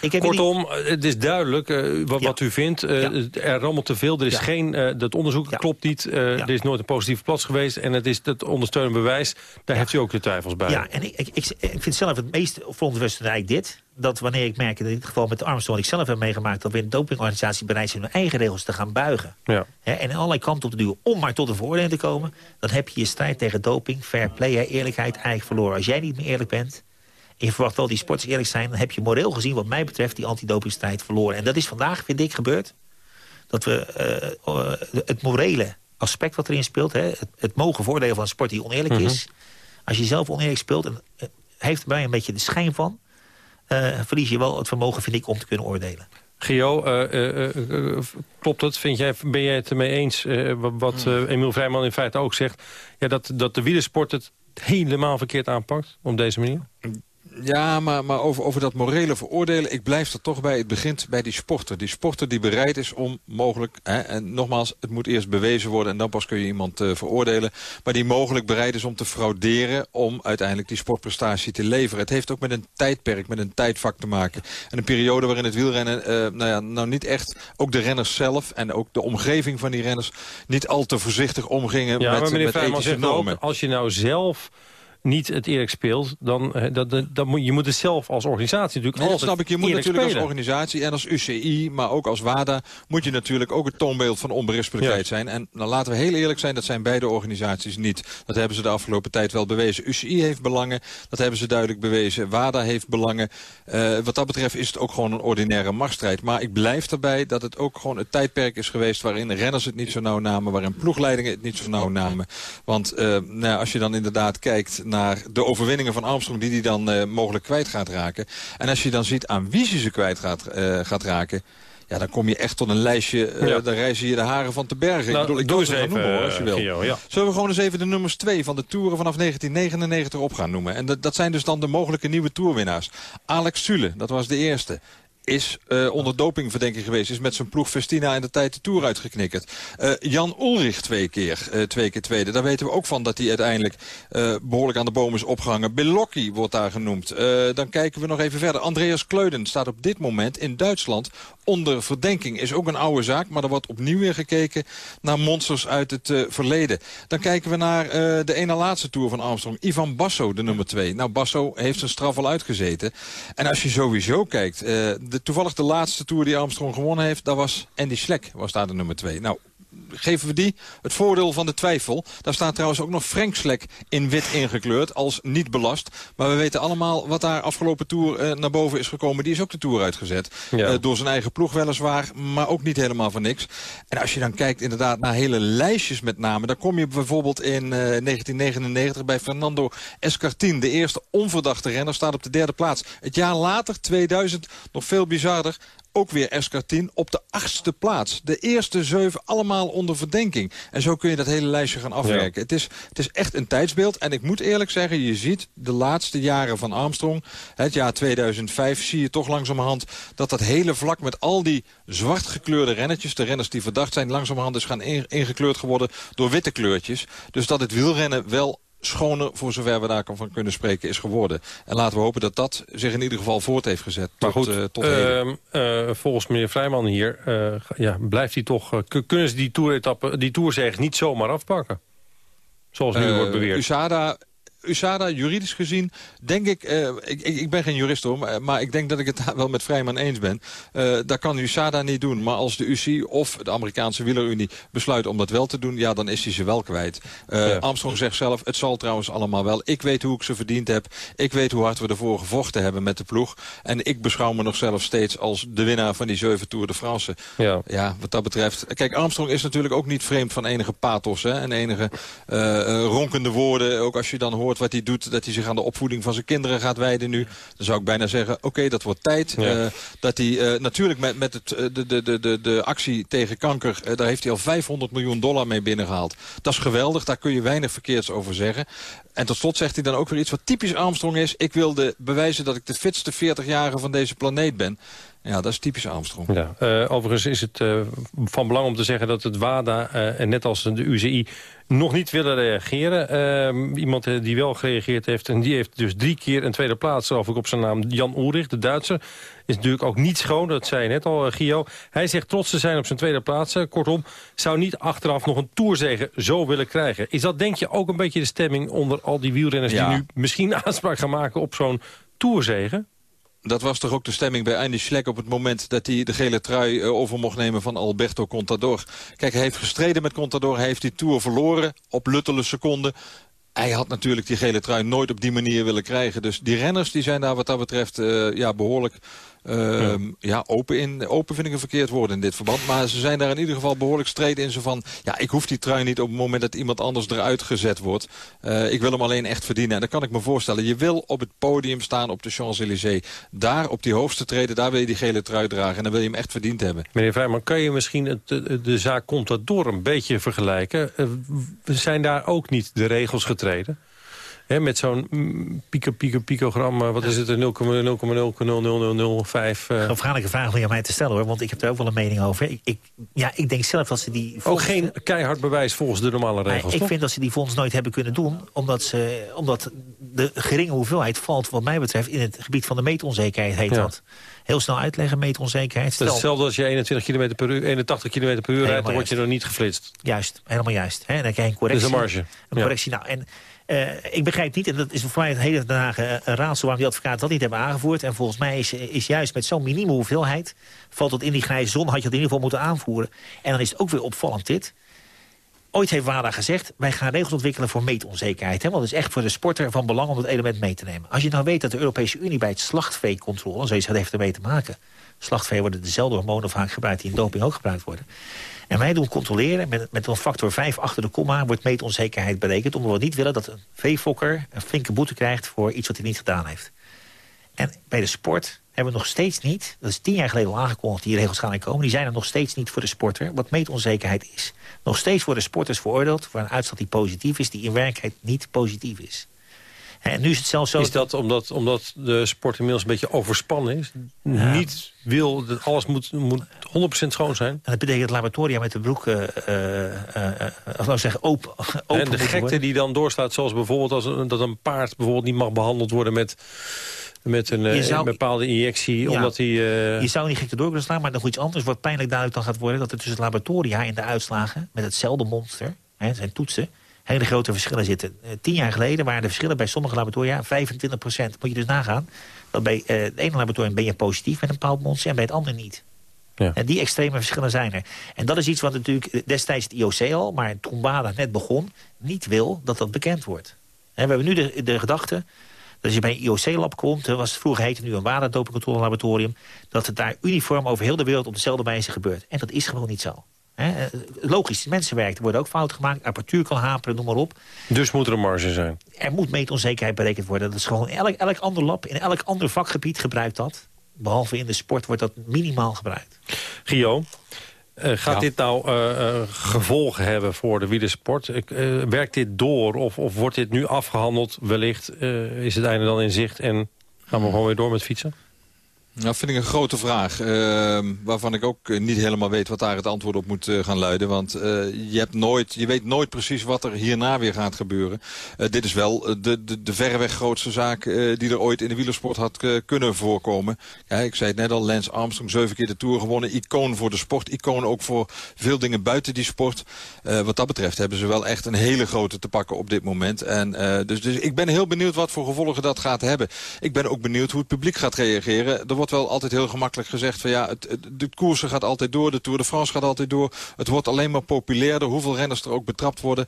Ik heb Kortom, het is duidelijk wat, wat u vindt. Er rammelt te veel. Er is geen, dat onderzoek klopt niet. Er is nooit een positieve plaats geweest. En het is het ondersteunend bewijs. Daar heeft u ook de twijfels bij. Ja, en ik, ik, ik, ik vind zelf het meest verontrustende eigenlijk dit. Dat wanneer ik merk, in dit geval met Armstrong... ik zelf heb meegemaakt dat we in de dopingorganisatie bereid zijn... hun eigen regels te gaan buigen. Ja. Hè, en allerlei kanten op te duwen om maar tot een veroordeling te komen... dan heb je je strijd tegen doping, fair play, hè, eerlijkheid eigenlijk verloren. Als jij niet meer eerlijk bent... en je verwacht wel die sporters eerlijk zijn... dan heb je moreel gezien, wat mij betreft, die antidopingstrijd verloren. En dat is vandaag, vind ik, gebeurd. Dat we eh, eh, het morele aspect wat erin speelt... Hè, het, het mogen voordelen van een sport die oneerlijk Mhm. is... als je zelf oneerlijk speelt... en eh, heeft erbij een beetje de schijn van... eh, verlies je wel het vermogen, vind ik, om te kunnen oordelen. Gio, eh, eh, klopt het? Vind jij, ben jij het ermee eens, eh, wat- Hmm. Emiel Vrijman in feite ook zegt... Ja, dat, dat de wielersport het helemaal verkeerd aanpakt op deze manier? Ja, maar, maar over, over dat morele veroordelen, ik blijf er toch bij. Het begint bij die sporter. Die sporter die bereid is om mogelijk... Hè, en nogmaals, het moet eerst bewezen worden... en dan pas kun je iemand eh, veroordelen. Maar die mogelijk bereid is om te frauderen... om uiteindelijk die sportprestatie te leveren. Het heeft ook met een tijdperk, met een tijdvak te maken. En een periode waarin het wielrennen... eh, nou ja, nou niet echt, ook de renners zelf... en ook de omgeving van die renners... niet al te voorzichtig omgingen Ja, met, maar meneer met Vrijman ethische ook, normen. als je nou zelf niet het eerlijk speelt... dan, eh, dat, dat, moet, je moet het zelf als organisatie natuurlijk Nee, dat snap ik. Je moet natuurlijk spelen. als organisatie en als UCI, maar ook als WADA... moet je natuurlijk ook het toonbeeld van onberispelijkheid zijn. En nou, laten we heel eerlijk zijn, dat zijn beide organisaties niet. Dat hebben ze de afgelopen tijd wel bewezen. UCI heeft belangen, dat hebben ze duidelijk bewezen. WADA heeft belangen. Eh, wat dat betreft is het ook gewoon een ordinaire machtsstrijd. Maar ik blijf erbij dat het ook gewoon het tijdperk is geweest... waarin renners het niet zo nauw namen, waarin ploegleidingen het niet zo nauw namen. Want eh, nou, ja, als je dan inderdaad kijkt naar de overwinningen van Armstrong... die hij dan eh, mogelijk kwijt gaat raken. En als je dan ziet aan wie ze ze kwijt gaat, eh, gaat raken... Ja, dan kom je echt tot een lijstje, Ja. dan reizen je de haren van te bergen. Nou, ik bedoel, ik doe ze eens even, noemen hoor, als je wil. Gio, ja. Zullen we gewoon eens even de nummers 2 van de Toeren vanaf 1999 op gaan noemen? En dat, dat zijn dus dan de mogelijke nieuwe Tourwinnaars. Alex Sule, dat was de eerste is eh, onder dopingverdenking geweest. Is met zijn ploeg Festina in de tijd de Tour uitgeknikkerd. Eh, Jan Ulrich twee keer, eh, twee keer tweede. Daar weten we ook van dat hij uiteindelijk eh, behoorlijk aan de boom is opgehangen. Belocchi wordt daar genoemd. Dan kijken we nog even verder. Andreas Kleuden staat op dit moment in Duitsland onder verdenking. Is ook een oude zaak, maar er wordt opnieuw weer gekeken naar monsters uit het verleden. Dan kijken we naar de ene laatste Tour van Armstrong. Ivan Basso, de nummer twee. Nou, Basso heeft zijn straf al uitgezeten. En als je sowieso kijkt, de, toevallig de laatste Tour die Armstrong gewonnen heeft... dat was Andy Schleck, was daar de nummer twee. Nou, geven we die het voordeel van de twijfel. Daar staat trouwens ook nog Frank Slek in wit ingekleurd als niet belast. Maar we weten allemaal wat daar afgelopen Tour eh, naar boven is gekomen. Die is ook de Tour uitgezet. Ja. Eh, door zijn eigen ploeg weliswaar, maar ook niet helemaal voor niks. En als je dan kijkt inderdaad naar hele lijstjes met namen... dan kom je bijvoorbeeld in eh, 1999 bij Fernando Escartin. De eerste onverdachte renner staat op de derde plaats. Het jaar later, 2000, nog veel bizarder... ook weer Escartin op de achtste plaats. De eerste zeven allemaal onder verdenking. En zo kun je dat hele lijstje gaan afwerken. Het, is, het is echt een tijdsbeeld. En ik moet eerlijk zeggen, je ziet de laatste jaren van Armstrong... het jaar 2005 zie je toch langzamerhand... dat dat hele vlak met al die zwart gekleurde rennetjes... de renners die verdacht zijn, langzamerhand is gaan ingekleurd geworden... door witte kleurtjes. Dus dat het wielrennen wel schoner, voor zover we daar van kunnen spreken, is geworden. En laten we hopen dat dat zich in ieder geval voort heeft gezet. Maar tot, goed, uh, tot uh, volgens meneer Vrijman hier, uh, ja, blijft hij toch, kunnen ze die toeretappe, die toerzeg niet zomaar afpakken? Zoals nu wordt beweerd. USADA USADA, juridisch gezien, denk ik, uh, ik, ik, ben geen jurist hoor, maar ik denk dat ik het daar wel met Vrijman eens ben. Uh, dat kan USADA niet doen. Maar als de UC of de Amerikaanse wielerunie besluit om dat wel te doen, ja, dan is hij ze wel kwijt. Uh, ja. Armstrong zegt zelf, het zal trouwens allemaal wel. Ik weet hoe ik ze verdiend heb. Ik weet hoe hard we ervoor gevochten hebben met de ploeg. En ik beschouw me nog zelf steeds als de winnaar van die zeven Tour de France. Ja. ja, wat dat betreft. Kijk, Armstrong is natuurlijk ook niet vreemd van enige pathos hè, en enige ronkende woorden. Ook als je dan hoort wat hij doet, dat hij zich aan de opvoeding van zijn kinderen gaat wijden nu. Dan zou ik bijna zeggen, oké, dat wordt tijd. Ja. Uh, dat hij uh, natuurlijk met, met het, uh, de, de, de, de actie tegen kanker, daar heeft hij al 500 miljoen dollar mee binnengehaald. Dat is geweldig, daar kun je weinig verkeerds over zeggen. En tot slot zegt hij dan ook weer iets wat typisch Armstrong is. Ik wilde bewijzen dat ik de fitste 40-jarige van deze planeet ben. Ja, dat is typisch Armstrong. Ja, uh, overigens is het uh, van belang om te zeggen dat het WADA uh, en net als de UCI nog niet willen reageren. Ehm, iemand die wel gereageerd heeft en die heeft dus drie keer een tweede plaats geloof ik op zijn naam. Jan Ulrich, de Duitser. Is natuurlijk ook niet schoon, dat zei je net al, Gio. Hij zegt trots te zijn op zijn tweede plaats. Kortom, zou niet achteraf nog een toerzegen zo willen krijgen. Is dat denk je ook een beetje de stemming onder al die wielrenners... Ja. die nu misschien aanspraak gaan maken op zo'n toerzegen? Dat was toch ook de stemming bij Andy Schleck op het moment dat hij de gele trui uh, over mocht nemen van Alberto Contador. Kijk, hij heeft gestreden met Contador, hij heeft die Tour verloren op luttele seconden. Hij had natuurlijk die gele trui nooit op die manier willen krijgen. Dus die renners die zijn daar wat dat betreft uh, ja, behoorlijk ja. ja. open, in, open vind ik een verkeerd woord in dit verband. Maar ze zijn daar in ieder geval behoorlijk streden in. Zo van, ja, ik hoef die trui niet op het moment dat iemand anders eruit gezet wordt. Uh, ik wil hem alleen echt verdienen. En dat kan ik me voorstellen. Je wil op het podium staan op de Champs-Élysées. Daar op die hoogste treden, daar wil je die gele trui dragen. En dan wil je hem echt verdiend hebben. Meneer Vrijman, kan je misschien het, de, zaak Contador een beetje vergelijken? Uh, zijn daar ook niet de regels getreden? Met zo'n pico, pico, picogram, wat is het, 0,0000005. Uh. Een vraaglijke vraag om je aan mij te stellen, hoor, want ik heb er ook wel een mening over. Ik, ik, ja, ik denk zelf dat ze die... Ook geen keihard bewijs volgens de normale regels, Ik toch? vind dat ze die fonds nooit hebben kunnen doen, omdat, ze, omdat de geringe hoeveelheid valt, wat mij betreft, in het gebied van de meetonzekerheid heet Ja. dat. Heel snel uitleggen, meetonzekerheid. Dat is hetzelfde als je 21 km per uur, 81 km per uur rijdt, dan word je nog niet geflitst. Juist, helemaal juist. Hè? En dan krijg je een correctie. Dus een marge. Een Ja. correctie. Nou, en eh, ik begrijp niet, en dat is voor mij het hele Haag eh, een raadsel... waarom die advocaten dat niet hebben aangevoerd. En volgens mij is, is juist met zo'n minieme hoeveelheid... valt het in die grijze zon, had je het in ieder geval moeten aanvoeren. En dan is het ook weer opvallend dit. Ooit heeft WADA gezegd, wij gaan regels ontwikkelen voor meetonzekerheid. Hè? Want het is echt voor de sporter van belang om dat element mee te nemen. Als je nou weet dat de Europese Unie bij het slachtveecontrole... zoiets dat heeft ermee te maken. Slachtvee worden dezelfde hormonen vaak gebruikt... die in doping ook gebruikt worden. En wij doen controleren, met, met een factor 5 achter de komma... wordt meetonzekerheid berekend, omdat we niet willen dat een veefokker... een flinke boete krijgt voor iets wat hij niet gedaan heeft. En bij de sport hebben we nog steeds niet... dat is tien jaar geleden al aangekondigd, die regels gaan er komen... die zijn er nog steeds niet voor de sporter, wat meetonzekerheid is. Nog steeds worden sporters veroordeeld voor een uitslag die positief is... die in werkelijkheid niet positief is. En nu is het zelfs zo... Is dat omdat, omdat de sport inmiddels een beetje overspannen is? Ja. Niet wil, dat alles moet, moet 100% schoon zijn? En dat betekent dat laboratoria met de broek, eh, als we zeggen, open, open En de gekte worden. die dan doorslaat, zoals bijvoorbeeld als dat een paard bijvoorbeeld niet mag behandeld worden met, met een, eh, Je zou- een bepaalde injectie, Ja. omdat hij... eh, Je zou niet gekte door kunnen slaan, maar nog iets anders... wat pijnlijk duidelijk dan gaat worden... dat er tussen het laboratoria en de uitslagen... met hetzelfde monster, hè, zijn toetsen... hele grote verschillen zitten. Eh, tien jaar geleden waren de verschillen bij sommige laboratoria 25 procent. Moet je dus nagaan dat bij eh, het ene laboratorium ben je positief met een bepaald monster... en bij het andere niet. Ja. En die extreme verschillen zijn er. En dat is iets wat natuurlijk destijds het IOC al... maar toen WADA net begon, niet wil dat dat bekend wordt. En we hebben nu de, de gedachte... dat als je bij een IOC-lab komt... was het vroeger heette nu een WADA dopingcontrole-laboratorium... dat het daar uniform over heel de wereld op dezelfde wijze gebeurt. En dat is gewoon niet zo. Eh, logisch, mensenwerk, er worden ook fouten gemaakt. Apparatuur kan haperen, noem maar op. Dus moet er een marge zijn. Er moet meetonzekerheid berekend worden. Dat is gewoon elk, elk ander lab, in elk ander vakgebied gebruikt dat. Behalve in de sport wordt dat minimaal gebruikt. Gio, uh, gaat dit nou uh, gevolgen hebben voor de wielersport? werkt dit door of, of, wordt dit nu afgehandeld? Wellicht is het einde dan in zicht en gaan we gewoon weer door met fietsen? Nou, vind ik een grote vraag. Uh, waarvan ik ook niet helemaal weet wat daar het antwoord op moet uh, gaan luiden. Want uh, je, hebt nooit, je weet nooit precies wat er hierna weer gaat gebeuren. dit is wel de, de, de verreweg grootste zaak die er ooit in de wielersport had kunnen voorkomen. Ja, ik zei het net al, Lance Armstrong zeven keer de Tour gewonnen. Icoon voor de sport, icoon ook voor veel dingen buiten die sport. wat dat betreft hebben ze wel echt een hele grote te pakken op dit moment. En, dus, dus ik ben heel benieuwd wat voor gevolgen dat gaat hebben. Ik ben ook benieuwd hoe het publiek gaat reageren. Er wordt wel altijd heel gemakkelijk gezegd... van ja, het, de koersen gaat altijd door, de Tour de France gaat altijd door. Het wordt alleen maar populairder, hoeveel renners er ook betrapt worden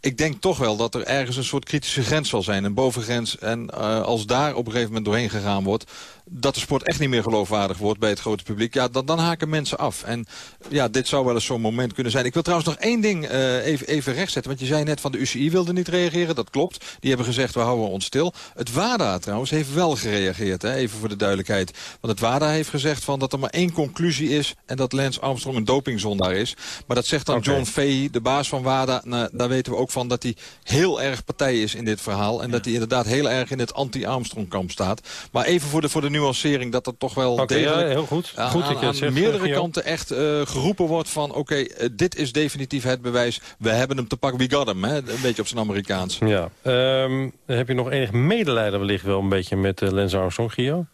ik denk toch wel dat er ergens een soort kritische grens zal zijn. Een bovengrens. En uh, als daar op een gegeven moment doorheen gegaan wordt dat de sport echt niet meer geloofwaardig wordt bij het grote publiek... ja, dan, dan haken mensen af. En ja, dit zou wel eens zo'n moment kunnen zijn. Ik wil trouwens nog één ding uh, even, even rechtzetten. Want je zei net van de UCI wilde niet reageren. Dat klopt. Die hebben gezegd, we houden ons stil. Het WADA trouwens heeft wel gereageerd. Hè? Even voor de duidelijkheid. Want het WADA heeft gezegd van dat er maar één conclusie is... en dat Lance Armstrong een dopingzondaar is. Maar dat zegt dan okay. John Fahey, de baas van WADA. Nou, daar weten we ook van dat hij heel erg partij is in dit verhaal. En ja. dat hij inderdaad heel erg in het anti-Armstrong kamp staat. Maar even voor de, voor de nuancering dat er toch wel okay, degelijk... Ja, heel goed. Aan, goed aan, aan zegt, meerdere Gio. kanten echt uh, geroepen wordt van... oké, okay, uh, dit is definitief het bewijs. We hebben hem te pakken. We got hem. Hè? Een beetje op zijn Amerikaans. Ja. Um, heb je nog enig medelijden wellicht wel een beetje met uh, Armstrong, Gio?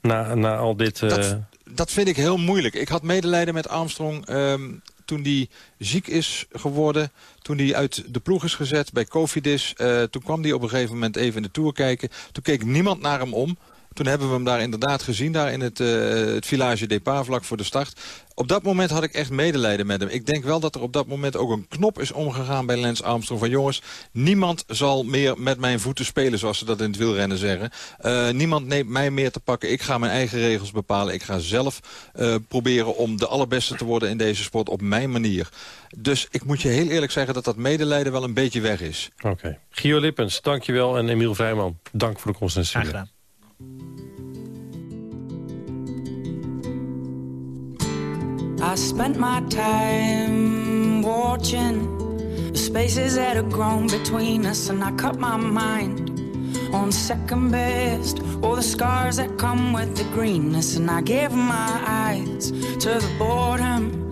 Na, na al dit... Dat, dat vind ik heel moeilijk. Ik had medelijden met Armstrong... Um, toen hij ziek is geworden, toen hij uit de ploeg is gezet bij Cofidis. Uh, toen kwam hij op een gegeven moment even in de Tour kijken. Toen keek niemand naar hem om. Toen hebben we hem daar inderdaad gezien, daar in het, uh, het Village Depart, vlak voor de start. Op dat moment had ik echt medelijden met hem. Ik denk wel dat er op dat moment ook een knop is omgegaan bij Lance Armstrong. Van jongens, niemand zal meer met mijn voeten spelen, zoals ze dat in het wielrennen zeggen. Uh, niemand neemt mij meer te pakken. Ik ga mijn eigen regels bepalen. Ik ga zelf uh, proberen om de allerbeste te worden in deze sport op mijn manier. Dus ik moet je heel eerlijk zeggen dat dat medelijden wel een beetje weg is. Oké. Okay. Gio Lippens, dankjewel. En Emiel Vrijman, dank voor de in Graag gedaan. I spent my time watching the spaces that have grown between us, and I cut my mind on second best. All the scars that come with the greenness, and I gave my eyes to the boredom.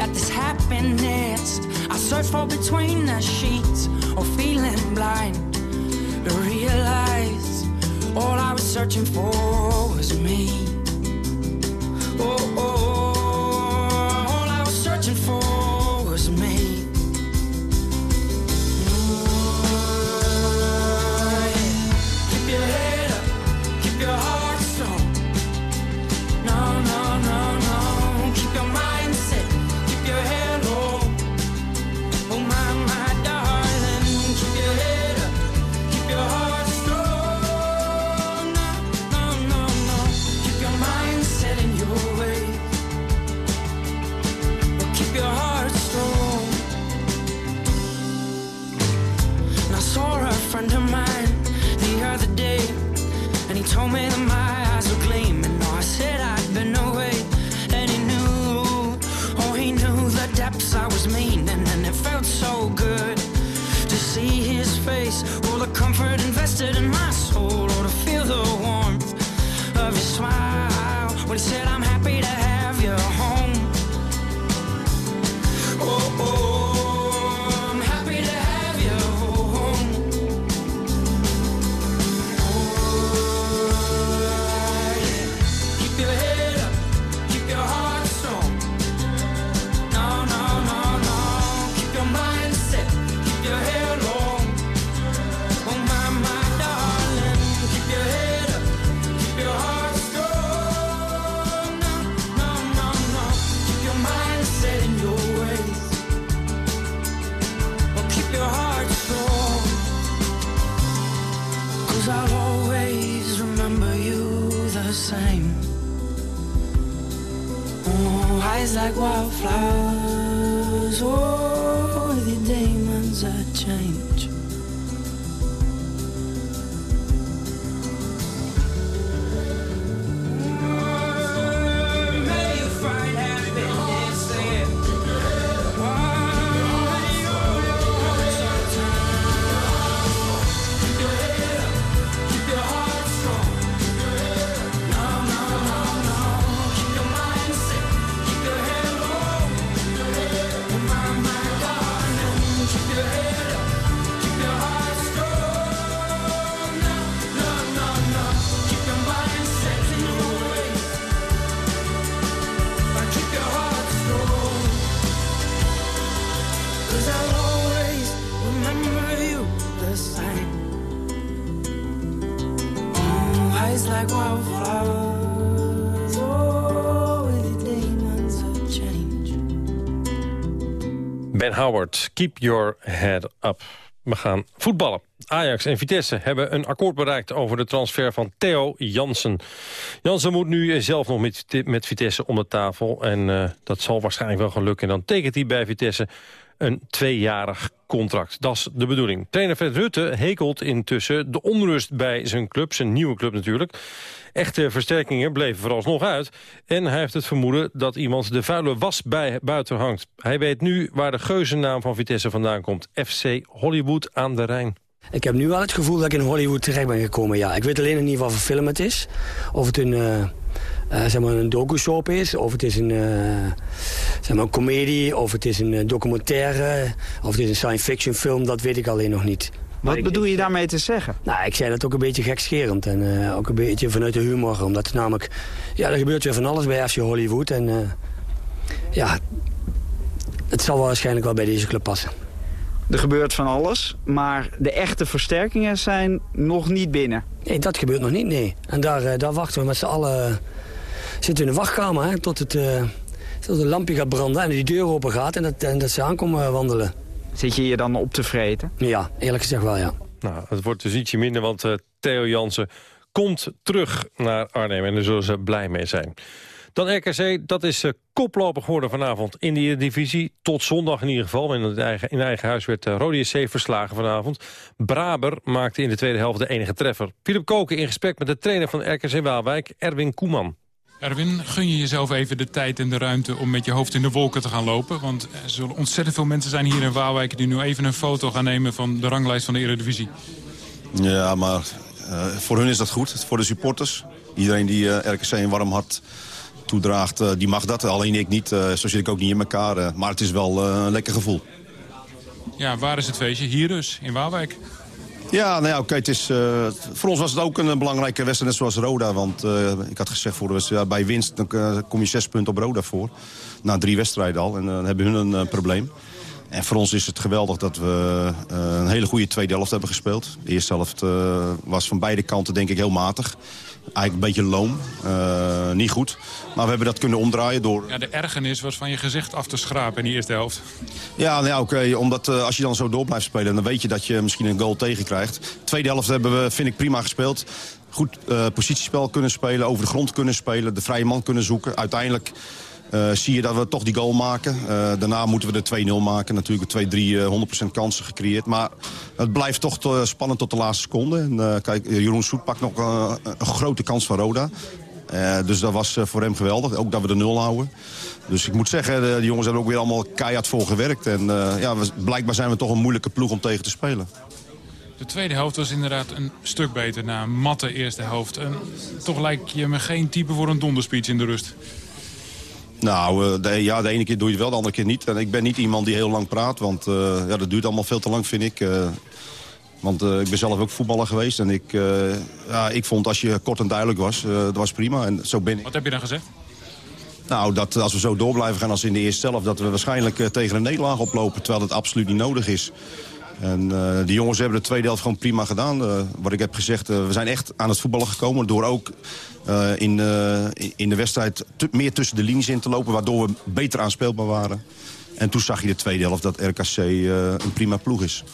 at this happiness, I search for between the sheets, or feeling blind to realize all I was searching for was me. Oh, oh, oh. Ben Howard, keep your head up. We gaan voetballen. Ajax en Vitesse hebben een akkoord bereikt over de transfer van Theo Jansen. Jansen moet nu zelf nog met, met Vitesse om de tafel. En eh, dat zal waarschijnlijk wel gaan lukken. En dan tekent hij bij Vitesse een tweejarig contract. Dat is de bedoeling. Trainer Fred Rutte hekelt intussen de onrust bij zijn club. Zijn nieuwe club natuurlijk. Echte versterkingen bleven vooralsnog uit. En hij heeft het vermoeden dat iemand de vuile was bij buiten hangt. Hij weet nu waar de geuzennaam van Vitesse vandaan komt. FC Hollywood aan de Rijn. Ik heb nu wel het gevoel dat ik in Hollywood terecht ben gekomen, ja. Ik weet alleen niet wat voor film het is. Of het een, uh, uh, zeg maar een docu-soap is, of het is een, uh, zeg maar een comedie, of het is een documentaire, of het is een science fiction film, dat weet ik alleen nog niet. Wat bedoel je daarmee te zeggen? Nou, ik zei dat ook een beetje gekscherend en uh, ook een beetje vanuit de humor. Omdat het namelijk, ja, er gebeurt weer van alles bij FC Hollywood. En uh, ja, het zal waarschijnlijk wel bij deze club passen. Er gebeurt van alles, maar de echte versterkingen zijn nog niet binnen. Nee, dat gebeurt nog niet, nee. En daar, uh, daar wachten we met z'n allen, zitten in de wachtkamer, hè, tot het, tot het lampje gaat branden en die deur open gaat en dat, en dat ze aankomen wandelen. Zit je je dan op te vreten? Ja, eerlijk gezegd wel, ja. Nou, het wordt dus ietsje minder, want uh, Theo Jansen komt terug naar Arnhem. En daar zullen ze blij mee zijn. Dan RKC, dat is uh, koploper geworden vanavond in de divisie. Tot zondag in ieder geval. In, het eigen, in eigen huis werd uh, Rode SC verslagen vanavond. Braber maakte in de tweede helft de enige treffer. Philip Koken in gesprek met de trainer van RKC Waalwijk, Erwin Koeman. Erwin, gun je jezelf even de tijd en de ruimte om met je hoofd in de wolken te gaan lopen? Want er zullen ontzettend veel mensen zijn hier in Waalwijk... die nu even een foto gaan nemen van de ranglijst van de Eredivisie. Ja, maar uh, voor hun is dat goed. Voor de supporters. Iedereen die uh, RKC een warm hart toedraagt, uh, die mag dat. Alleen ik niet. zo zit ik ook niet in elkaar. maar het is wel een lekker gevoel. Ja, waar is het feestje? Hier dus, in Waalwijk. Ja, nou ja, oké. Okay, uh, voor ons was het ook een, belangrijke wedstrijd, net zoals Roda. Want uh, ik had gezegd voor de wedstrijd, bij winst dan kom je zes punten op Roda voor. Na drie wedstrijden al. En dan hebben hun een probleem. En voor ons is het geweldig dat we een hele goede tweede helft hebben gespeeld. De eerste helft was van beide kanten denk ik heel matig. Eigenlijk een beetje loom. Uh, niet goed. Maar we hebben dat kunnen omdraaien door... Ja, de ergernis was van je gezicht af te schrapen in die eerste helft. Ja, nou ja oké. Okay, omdat uh, als je dan zo door blijft spelen... dan weet je dat je misschien een goal tegenkrijgt. Tweede helft hebben we, vind ik, prima gespeeld. Goed uh, positiespel kunnen spelen. Over de grond kunnen spelen. De vrije man kunnen zoeken. Uiteindelijk... Uh, zie je dat we toch die goal maken. Uh, daarna moeten we de 2-0 maken. Natuurlijk 2-3 uh, 100% kansen gecreëerd. Maar het blijft toch spannend tot de laatste seconde. En, kijk, Jeroen Soet pakt nog een grote kans van Roda. dus dat was voor hem geweldig. Ook dat we de nul houden. Dus ik moet zeggen, de, jongens hebben ook weer allemaal keihard voor gewerkt. En ja, blijkbaar zijn we toch een moeilijke ploeg om tegen te spelen. De tweede helft was inderdaad een stuk beter na een matte eerste helft. En toch lijkt je me geen type voor een donderspeech in de rust. Nou, de, ja, de ene keer doe je het wel, de andere keer niet. En ik ben niet iemand die heel lang praat, want uh, ja, dat duurt allemaal veel te lang, vind ik. Uh, want uh, ik ben zelf ook voetballer geweest. En ik, ja, ik vond als je kort en duidelijk was, dat was prima. En zo ben ik. Wat heb je dan gezegd? Nou, dat als we zo door blijven gaan als in de eerste zelf... dat we waarschijnlijk tegen een nederlaag oplopen, terwijl het absoluut niet nodig is. En uh, die jongens hebben de tweede helft gewoon prima gedaan. Uh, wat ik heb gezegd, uh, we zijn echt aan het voetballen gekomen... door ook in, in de wedstrijd meer tussen de linies in te lopen... waardoor we beter aanspeelbaar waren. En toen zag je de tweede helft dat RKC een prima ploeg is.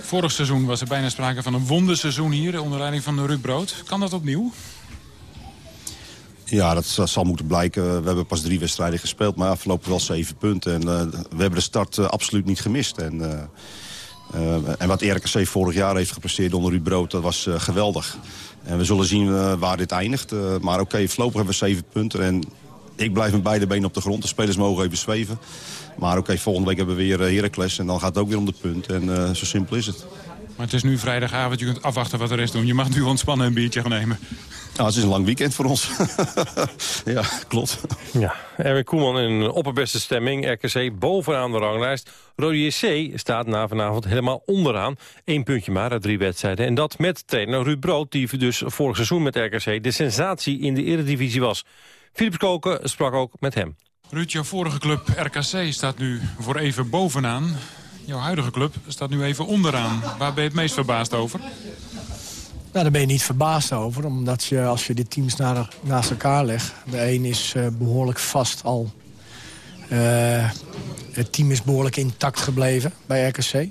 Vorig seizoen was er bijna sprake van een wonderseizoen hier... onder leiding van Ruud Brood. Kan dat opnieuw? Ja, dat zal moeten blijken. We hebben pas drie wedstrijden gespeeld, maar afgelopen wel zeven punten. En uh, we hebben de start uh, absoluut niet gemist. En, uh, en wat RKC vorig jaar heeft gepresteerd onder Ruud Brood, dat was geweldig. En we zullen zien waar dit eindigt. maar oké, voorlopig hebben we zeven punten. En ik blijf met beide benen op de grond. De spelers mogen even zweven. Maar oké, volgende week hebben we weer Heracles. En dan gaat het ook weer om de punten. En zo simpel is het. Maar het is nu vrijdagavond, je kunt afwachten wat de rest doen. Je mag nu ontspannen een biertje gaan nemen. Nou, het is een lang weekend voor ons. ja, klopt. Ja, Erwin Koeman in een opperbeste stemming. RKC bovenaan de ranglijst. Rode JC staat na vanavond helemaal onderaan. Eén puntje maar uit drie wedstrijden. En dat met trainer Ruud Brood, die dus vorig seizoen met RKC... de sensatie in de eredivisie was. Philips Koken sprak ook met hem. Ruud, jouw vorige club RKC staat nu voor even bovenaan. Jouw huidige club staat nu even onderaan. Waar ben je het meest verbaasd over? Nou, daar ben je niet verbaasd over. Omdat je, als je de teams naast elkaar legt... de een is uh, behoorlijk vast al. Uh, het team is behoorlijk intact gebleven bij RKC.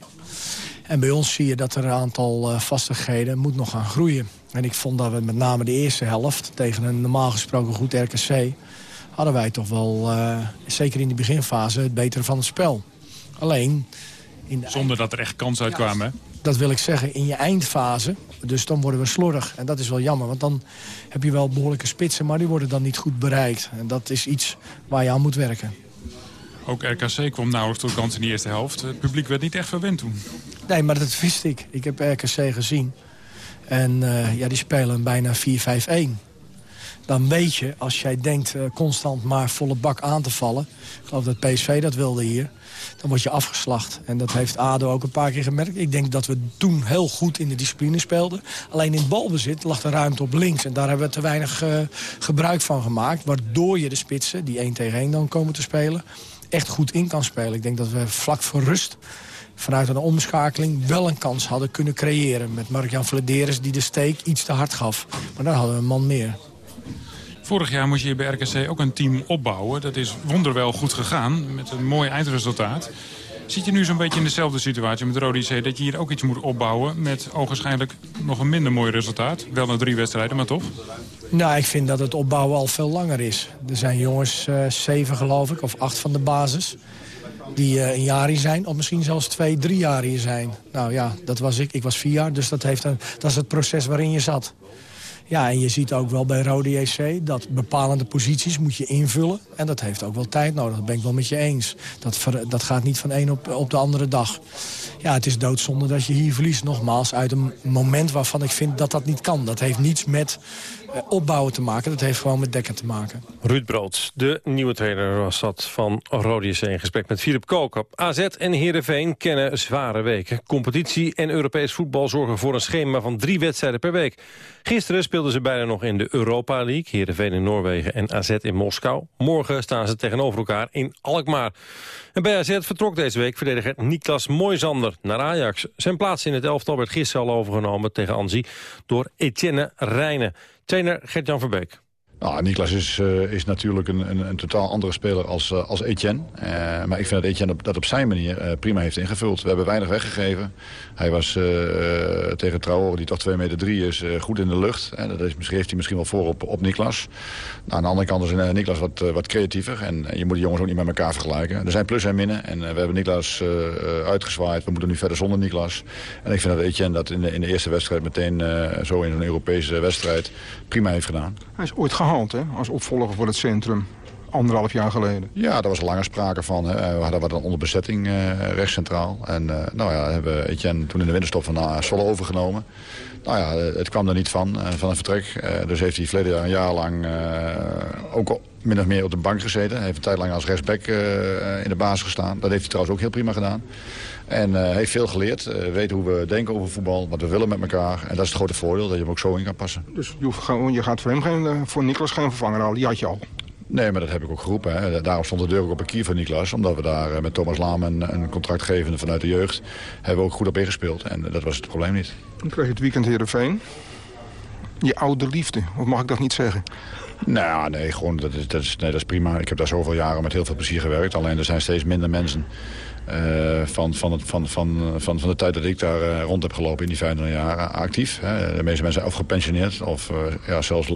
En bij ons zie je dat er een aantal uh, vastigheden moet nog gaan groeien. En ik vond dat we met name de eerste helft... tegen een normaal gesproken goed RKC... hadden wij toch wel, zeker in die beginfase, het betere van het spel. Alleen... Zonder dat er echt kansen uitkwamen, dat wil ik zeggen, in je eindfase. Dus dan worden we slordig. En dat is wel jammer, want dan heb je wel behoorlijke spitsen... maar die worden dan niet goed bereikt. En dat is iets waar je aan moet werken. Ook RKC kwam nauwelijks tot kans in de eerste helft. Het publiek werd niet echt verwend toen. Nee, maar dat wist ik. Ik heb RKC gezien. En uh, ja, die spelen bijna 4-5-1 dan weet je, als jij denkt uh, constant maar volle bak aan te vallen... ik geloof dat PSV dat wilde hier dan word je afgeslacht. En dat heeft ADO ook een paar keer gemerkt. Ik denk dat we toen heel goed in de discipline speelden. Alleen in het balbezit lag de ruimte op links. En daar hebben we te weinig uh, gebruik van gemaakt. Waardoor je de spitsen, die 1 tegen 1 dan komen te spelen... echt goed in kan spelen. Ik denk dat we vlak voor rust vanuit een omschakeling wel een kans hadden kunnen creëren. Met Mark-Jan Vladeres die de steek iets te hard gaf. Maar dan hadden we een man meer. Vorig jaar moest je bij RKC ook een team opbouwen. Dat is wonderwel goed gegaan, met een mooi eindresultaat. Zit je nu zo'n beetje in dezelfde situatie met Rode IC... dat je hier ook iets moet opbouwen met ogenschijnlijk nog een minder mooi resultaat? Wel na drie wedstrijden, maar toch? Nou, ik vind dat het opbouwen al veel langer is. Er zijn jongens, uh, zeven geloof ik, of acht van de basis... die uh, een jaar hier zijn, of misschien zelfs twee, drie jaar hier zijn. Nou ja, dat was ik. Ik was vier jaar, dus dat, heeft een, dat is het proces waarin je zat. Ja, en je ziet ook wel bij Rode JC dat bepalende posities moet je invullen. En dat heeft ook wel tijd nodig, dat ben ik wel met je eens. Dat, dat gaat niet van een op, op de andere dag. Ja, het is doodzonde dat je hier verliest. Nogmaals, uit een moment waarvan ik vind dat dat niet kan. Dat heeft niets met opbouwen te maken. Dat heeft gewoon met dekken te maken. Ruud Brood, de nieuwe trainer was dat van Rode JC in gesprek met Philip Koker. AZ en Heerenveen kennen zware weken. Competitie en Europees voetbal zorgen voor een schema van drie wedstrijden per week. Gisteren speelden ze bijna nog in de Europa League. Heerenveen in Noorwegen en AZ in Moskou. Morgen staan ze tegenover elkaar in Alkmaar. En bij AZ vertrok deze week verdediger Niklas Moisander naar Ajax. Zijn plaats in het elftal werd gisteren al overgenomen tegen Anzi door Etienne Rijnen. Trainer Gert-Jan Verbeek. Nou, Niklas is, uh, is natuurlijk een, een, een, totaal andere speler als, uh, als Etienne. Uh, maar ik vind dat Etienne dat op zijn manier prima heeft ingevuld. We hebben weinig weggegeven. Hij was tegen Traoré, die toch 2 meter 3 is, goed in de lucht. En dat is, heeft hij misschien wel voor op, op Niklas. Nou, aan de andere kant is Niklas wat, wat creatiever. En je moet de jongens ook niet met elkaar vergelijken. Er zijn plus en minnen. En we hebben Niklas uitgezwaaid. We moeten nu verder zonder Niklas. En ik vind dat Etienne dat in de, in de eerste wedstrijd meteen zo in een Europese wedstrijd prima heeft gedaan. Hij is ooit gehaald hè, als opvolger voor het centrum. Anderhalf jaar geleden. Ja, daar was langer sprake van. Hè. We hadden wat onder bezetting uh, rechtscentraal. En uh, nou ja, hebben Etienne toen in de winterstop van uh, Zwolle overgenomen. Nou ja, het kwam er niet van, van een vertrek. dus heeft hij verleden jaar een jaar lang ook min of meer op de bank gezeten. Hij heeft een tijd lang als rechtsback in de basis gestaan. Dat heeft hij trouwens ook heel prima gedaan. En heeft veel geleerd. Weet hoe we denken over voetbal, wat we willen met elkaar. En dat is het grote voordeel, dat je hem ook zo in kan passen. Dus je, gewoon, je gaat voor hem geen, voor Niklas geen vervanger halen, die had je al? Nee, maar dat heb ik ook geroepen. Hè. Daarom stond de deur ook op een kier voor Niklas. Omdat we daar met Thomas Laam een, een contractgevende vanuit de jeugd... hebben we ook goed op ingespeeld. En dat was het probleem niet. Dan kreeg je het weekend Heerenveen. Je oude liefde, of mag ik dat niet zeggen? Nou ja, nee, gewoon, dat is, dat, is, nee, dat is prima. Ik heb daar zoveel jaren met heel veel plezier gewerkt. Alleen er zijn steeds minder mensen van, van, het, van, van, van, van de tijd dat ik daar uh, rond heb gelopen in die 25 jaar actief. Hè. De meeste mensen zijn of gepensioneerd of uh, ja, zelfs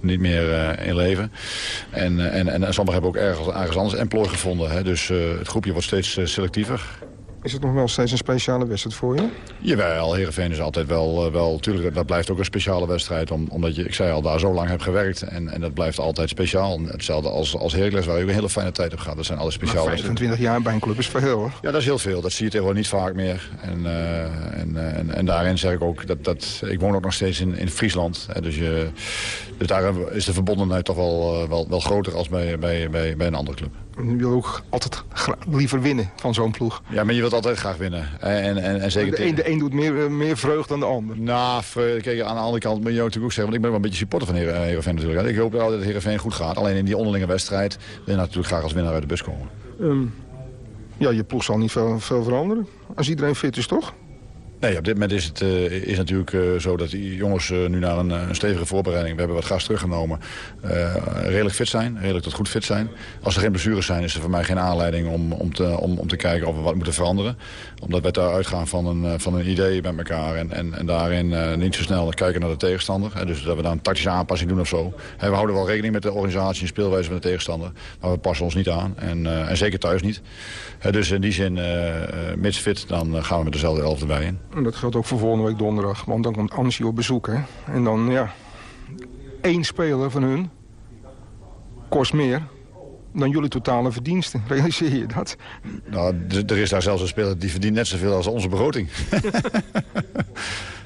niet meer in leven. En, en, en sommigen hebben ook ergens, ergens anders employ gevonden. Hè. Dus het groepje wordt steeds selectiever. Is het nog wel steeds een speciale wedstrijd voor je? Jawel, Heerenveen is altijd wel, wel... Tuurlijk, dat blijft ook een speciale wedstrijd. omdat je, ik zei al, daar zo lang heb gewerkt. En, en dat blijft altijd speciaal. Hetzelfde als, als Heracles, waar je een hele fijne tijd op gaat. Dat zijn alle speciale maar 25 jaar bij een club is veel, hoor. Ja, dat is heel veel. Dat zie je tegenwoordig niet vaak meer. En, uh, en, en, en, daarin zeg ik ook... Dat, dat, ik woon ook nog steeds in, in Friesland. Hè, dus, je, dus daar is de verbondenheid toch wel, wel, wel groter als bij, bij, bij, bij een andere club. Je wil ook altijd liever winnen van zo'n ploeg. Ja, maar je wilt altijd graag winnen. En, en, en zeker de, een, de een doet meer, eh, meer vreugd dan de ander. Nou, kijk, aan de andere kant moet je natuurlijk ook zeggen... want ik ben wel een beetje supporter van Heerenveen natuurlijk. Ik hoop altijd dat Heerenveen goed gaat. Alleen in die onderlinge wedstrijd wil je natuurlijk graag als winnaar uit de bus komen. Um, ja, je ploeg zal niet veel, veel veranderen. Als iedereen fit is, toch? Nee, op dit moment is het uh, is natuurlijk uh, zo dat die jongens uh, nu na een, stevige voorbereiding... we hebben wat gas teruggenomen, redelijk fit zijn. Redelijk tot goed fit zijn. Als er geen blessures zijn, is er voor mij geen aanleiding om, om, te, om, om te kijken of we wat moeten veranderen. Omdat wij daar uitgaan van een, van een idee met elkaar. En, en, en daarin niet zo snel kijken naar de tegenstander. dus dat we dan een tactische aanpassing doen of zo. we houden wel rekening met de organisatie en speelwijze van de tegenstander. Maar we passen ons niet aan. En, en zeker thuis niet. dus in die zin, mits fit, dan gaan we met dezelfde elf erbij in. En dat geldt ook voor volgende week donderdag. Want dan komt Ansi op bezoek. Hè? En dan, ja, één speler van hun kost meer dan jullie totale verdiensten. Realiseer je dat? Nou, er is daar zelfs een speler die verdient net zoveel als onze begroting.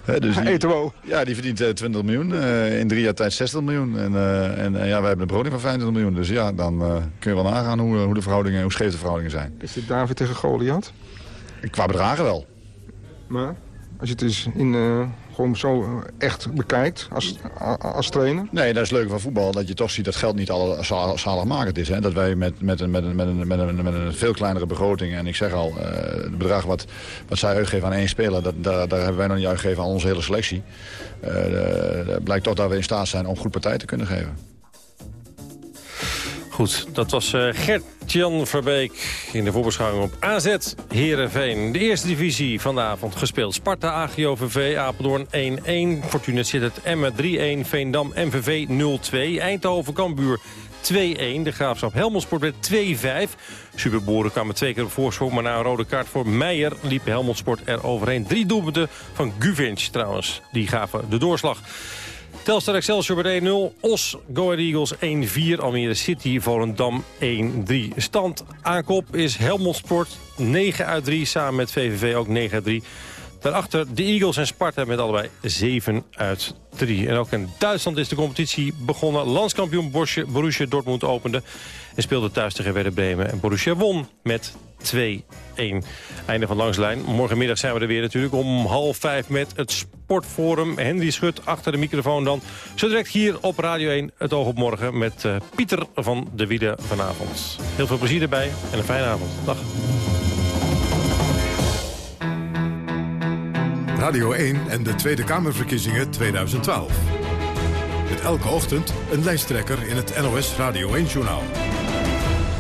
He, dus die, ja, die verdient uh, eh, 20 miljoen. Uh, in drie jaar tijd 60 miljoen. En, uh, en ja, wij hebben een begroting van 25 miljoen. Dus ja, dan kun je wel nagaan hoe, hoe, de verhoudingen, hoe scheef de verhoudingen zijn. Is dit David tegen Goliath? Qua bedragen wel. Maar als je het dus in, uh, gewoon zo eh, echt bekijkt als, als trainer? Nee, dat is leuk van voetbal. Dat je toch ziet dat geld niet alle zaligmakend is. Hè? Dat wij met, met, een, met, een, met, een, met een veel kleinere begroting... en ik zeg al, uh, het bedrag wat, wat zij uitgeven aan één speler... Dat, daar, daar hebben wij nog niet uitgegeven aan onze hele selectie. Uh, blijkt toch dat we in staat zijn om goed partij te kunnen geven. Goed, dat was uh, Gert-Jan Verbeek in de voorbeschouwing op AZ Herenveen. De eerste divisie vanavond gespeeld. Sparta, AGOVV, Apeldoorn 1-1. Fortuna zit het Emmen 3-1. Veendam, MVV 0-2. Eindhoven, Kambuur 2-1. De Graafschap Helmondsport werd 2-5. Superboeren kwamen twee keer op voorsprong, maar na een rode kaart voor Meijer liep Helmondsport er overheen. Drie doelpunten van Guvinc trouwens, die gaven de doorslag. Telstar Excelsior bij 1-0. Os, Go Ahead Eagles 1-4. Almere City, Volendam 1-3. Stand aankop is Helmond Sport 9 uit 3. Samen met VVV ook 9 uit 3. Daarachter de Eagles en Sparta met allebei 7 uit 3. En ook in Duitsland is de competitie begonnen. Landskampioen Borussia Dortmund opende. En speelde thuis tegen Werder Bremen. En Borussia won met 2-1. Einde van Langslijn. Morgenmiddag zijn we er weer natuurlijk om half vijf met het Sportforum. Henry Schut achter de microfoon dan. Zo direct hier op Radio 1 het oog op morgen met uh, Pieter van de Wiede vanavond. Heel veel plezier erbij en een fijne avond. Dag. Radio 1 en de Tweede Kamerverkiezingen 2012. Met elke ochtend een lijsttrekker in het NOS Radio 1-journaal.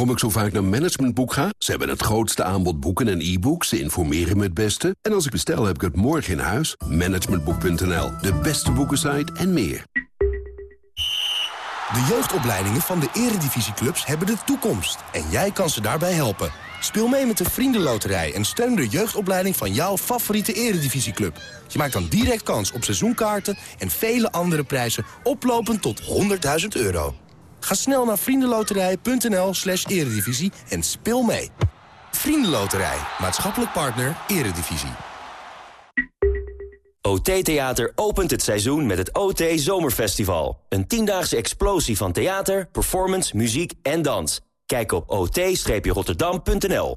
Waarom ik zo vaak naar Managementboek ga? Ze hebben het grootste aanbod boeken en e-books. Ze informeren me het beste. En als ik bestel, heb ik het morgen in huis. Managementboek.nl, de beste boekensite en meer. De jeugdopleidingen van de eredivisieclubs hebben de toekomst. En jij kan ze daarbij helpen. Speel mee met de Vriendenloterij en steun de jeugdopleiding van jouw favoriete eredivisieclub. Je maakt dan direct kans op seizoenkaarten en vele andere prijzen oplopend tot 100.000 euro. Ga snel naar vriendenloterij.nl slash eredivisie en speel mee. Vriendenloterij, maatschappelijk partner, eredivisie. OT Theater opent het seizoen met het OT Zomerfestival. Een tiendaagse explosie van theater, performance, muziek en dans. Kijk op ot-rotterdam.nl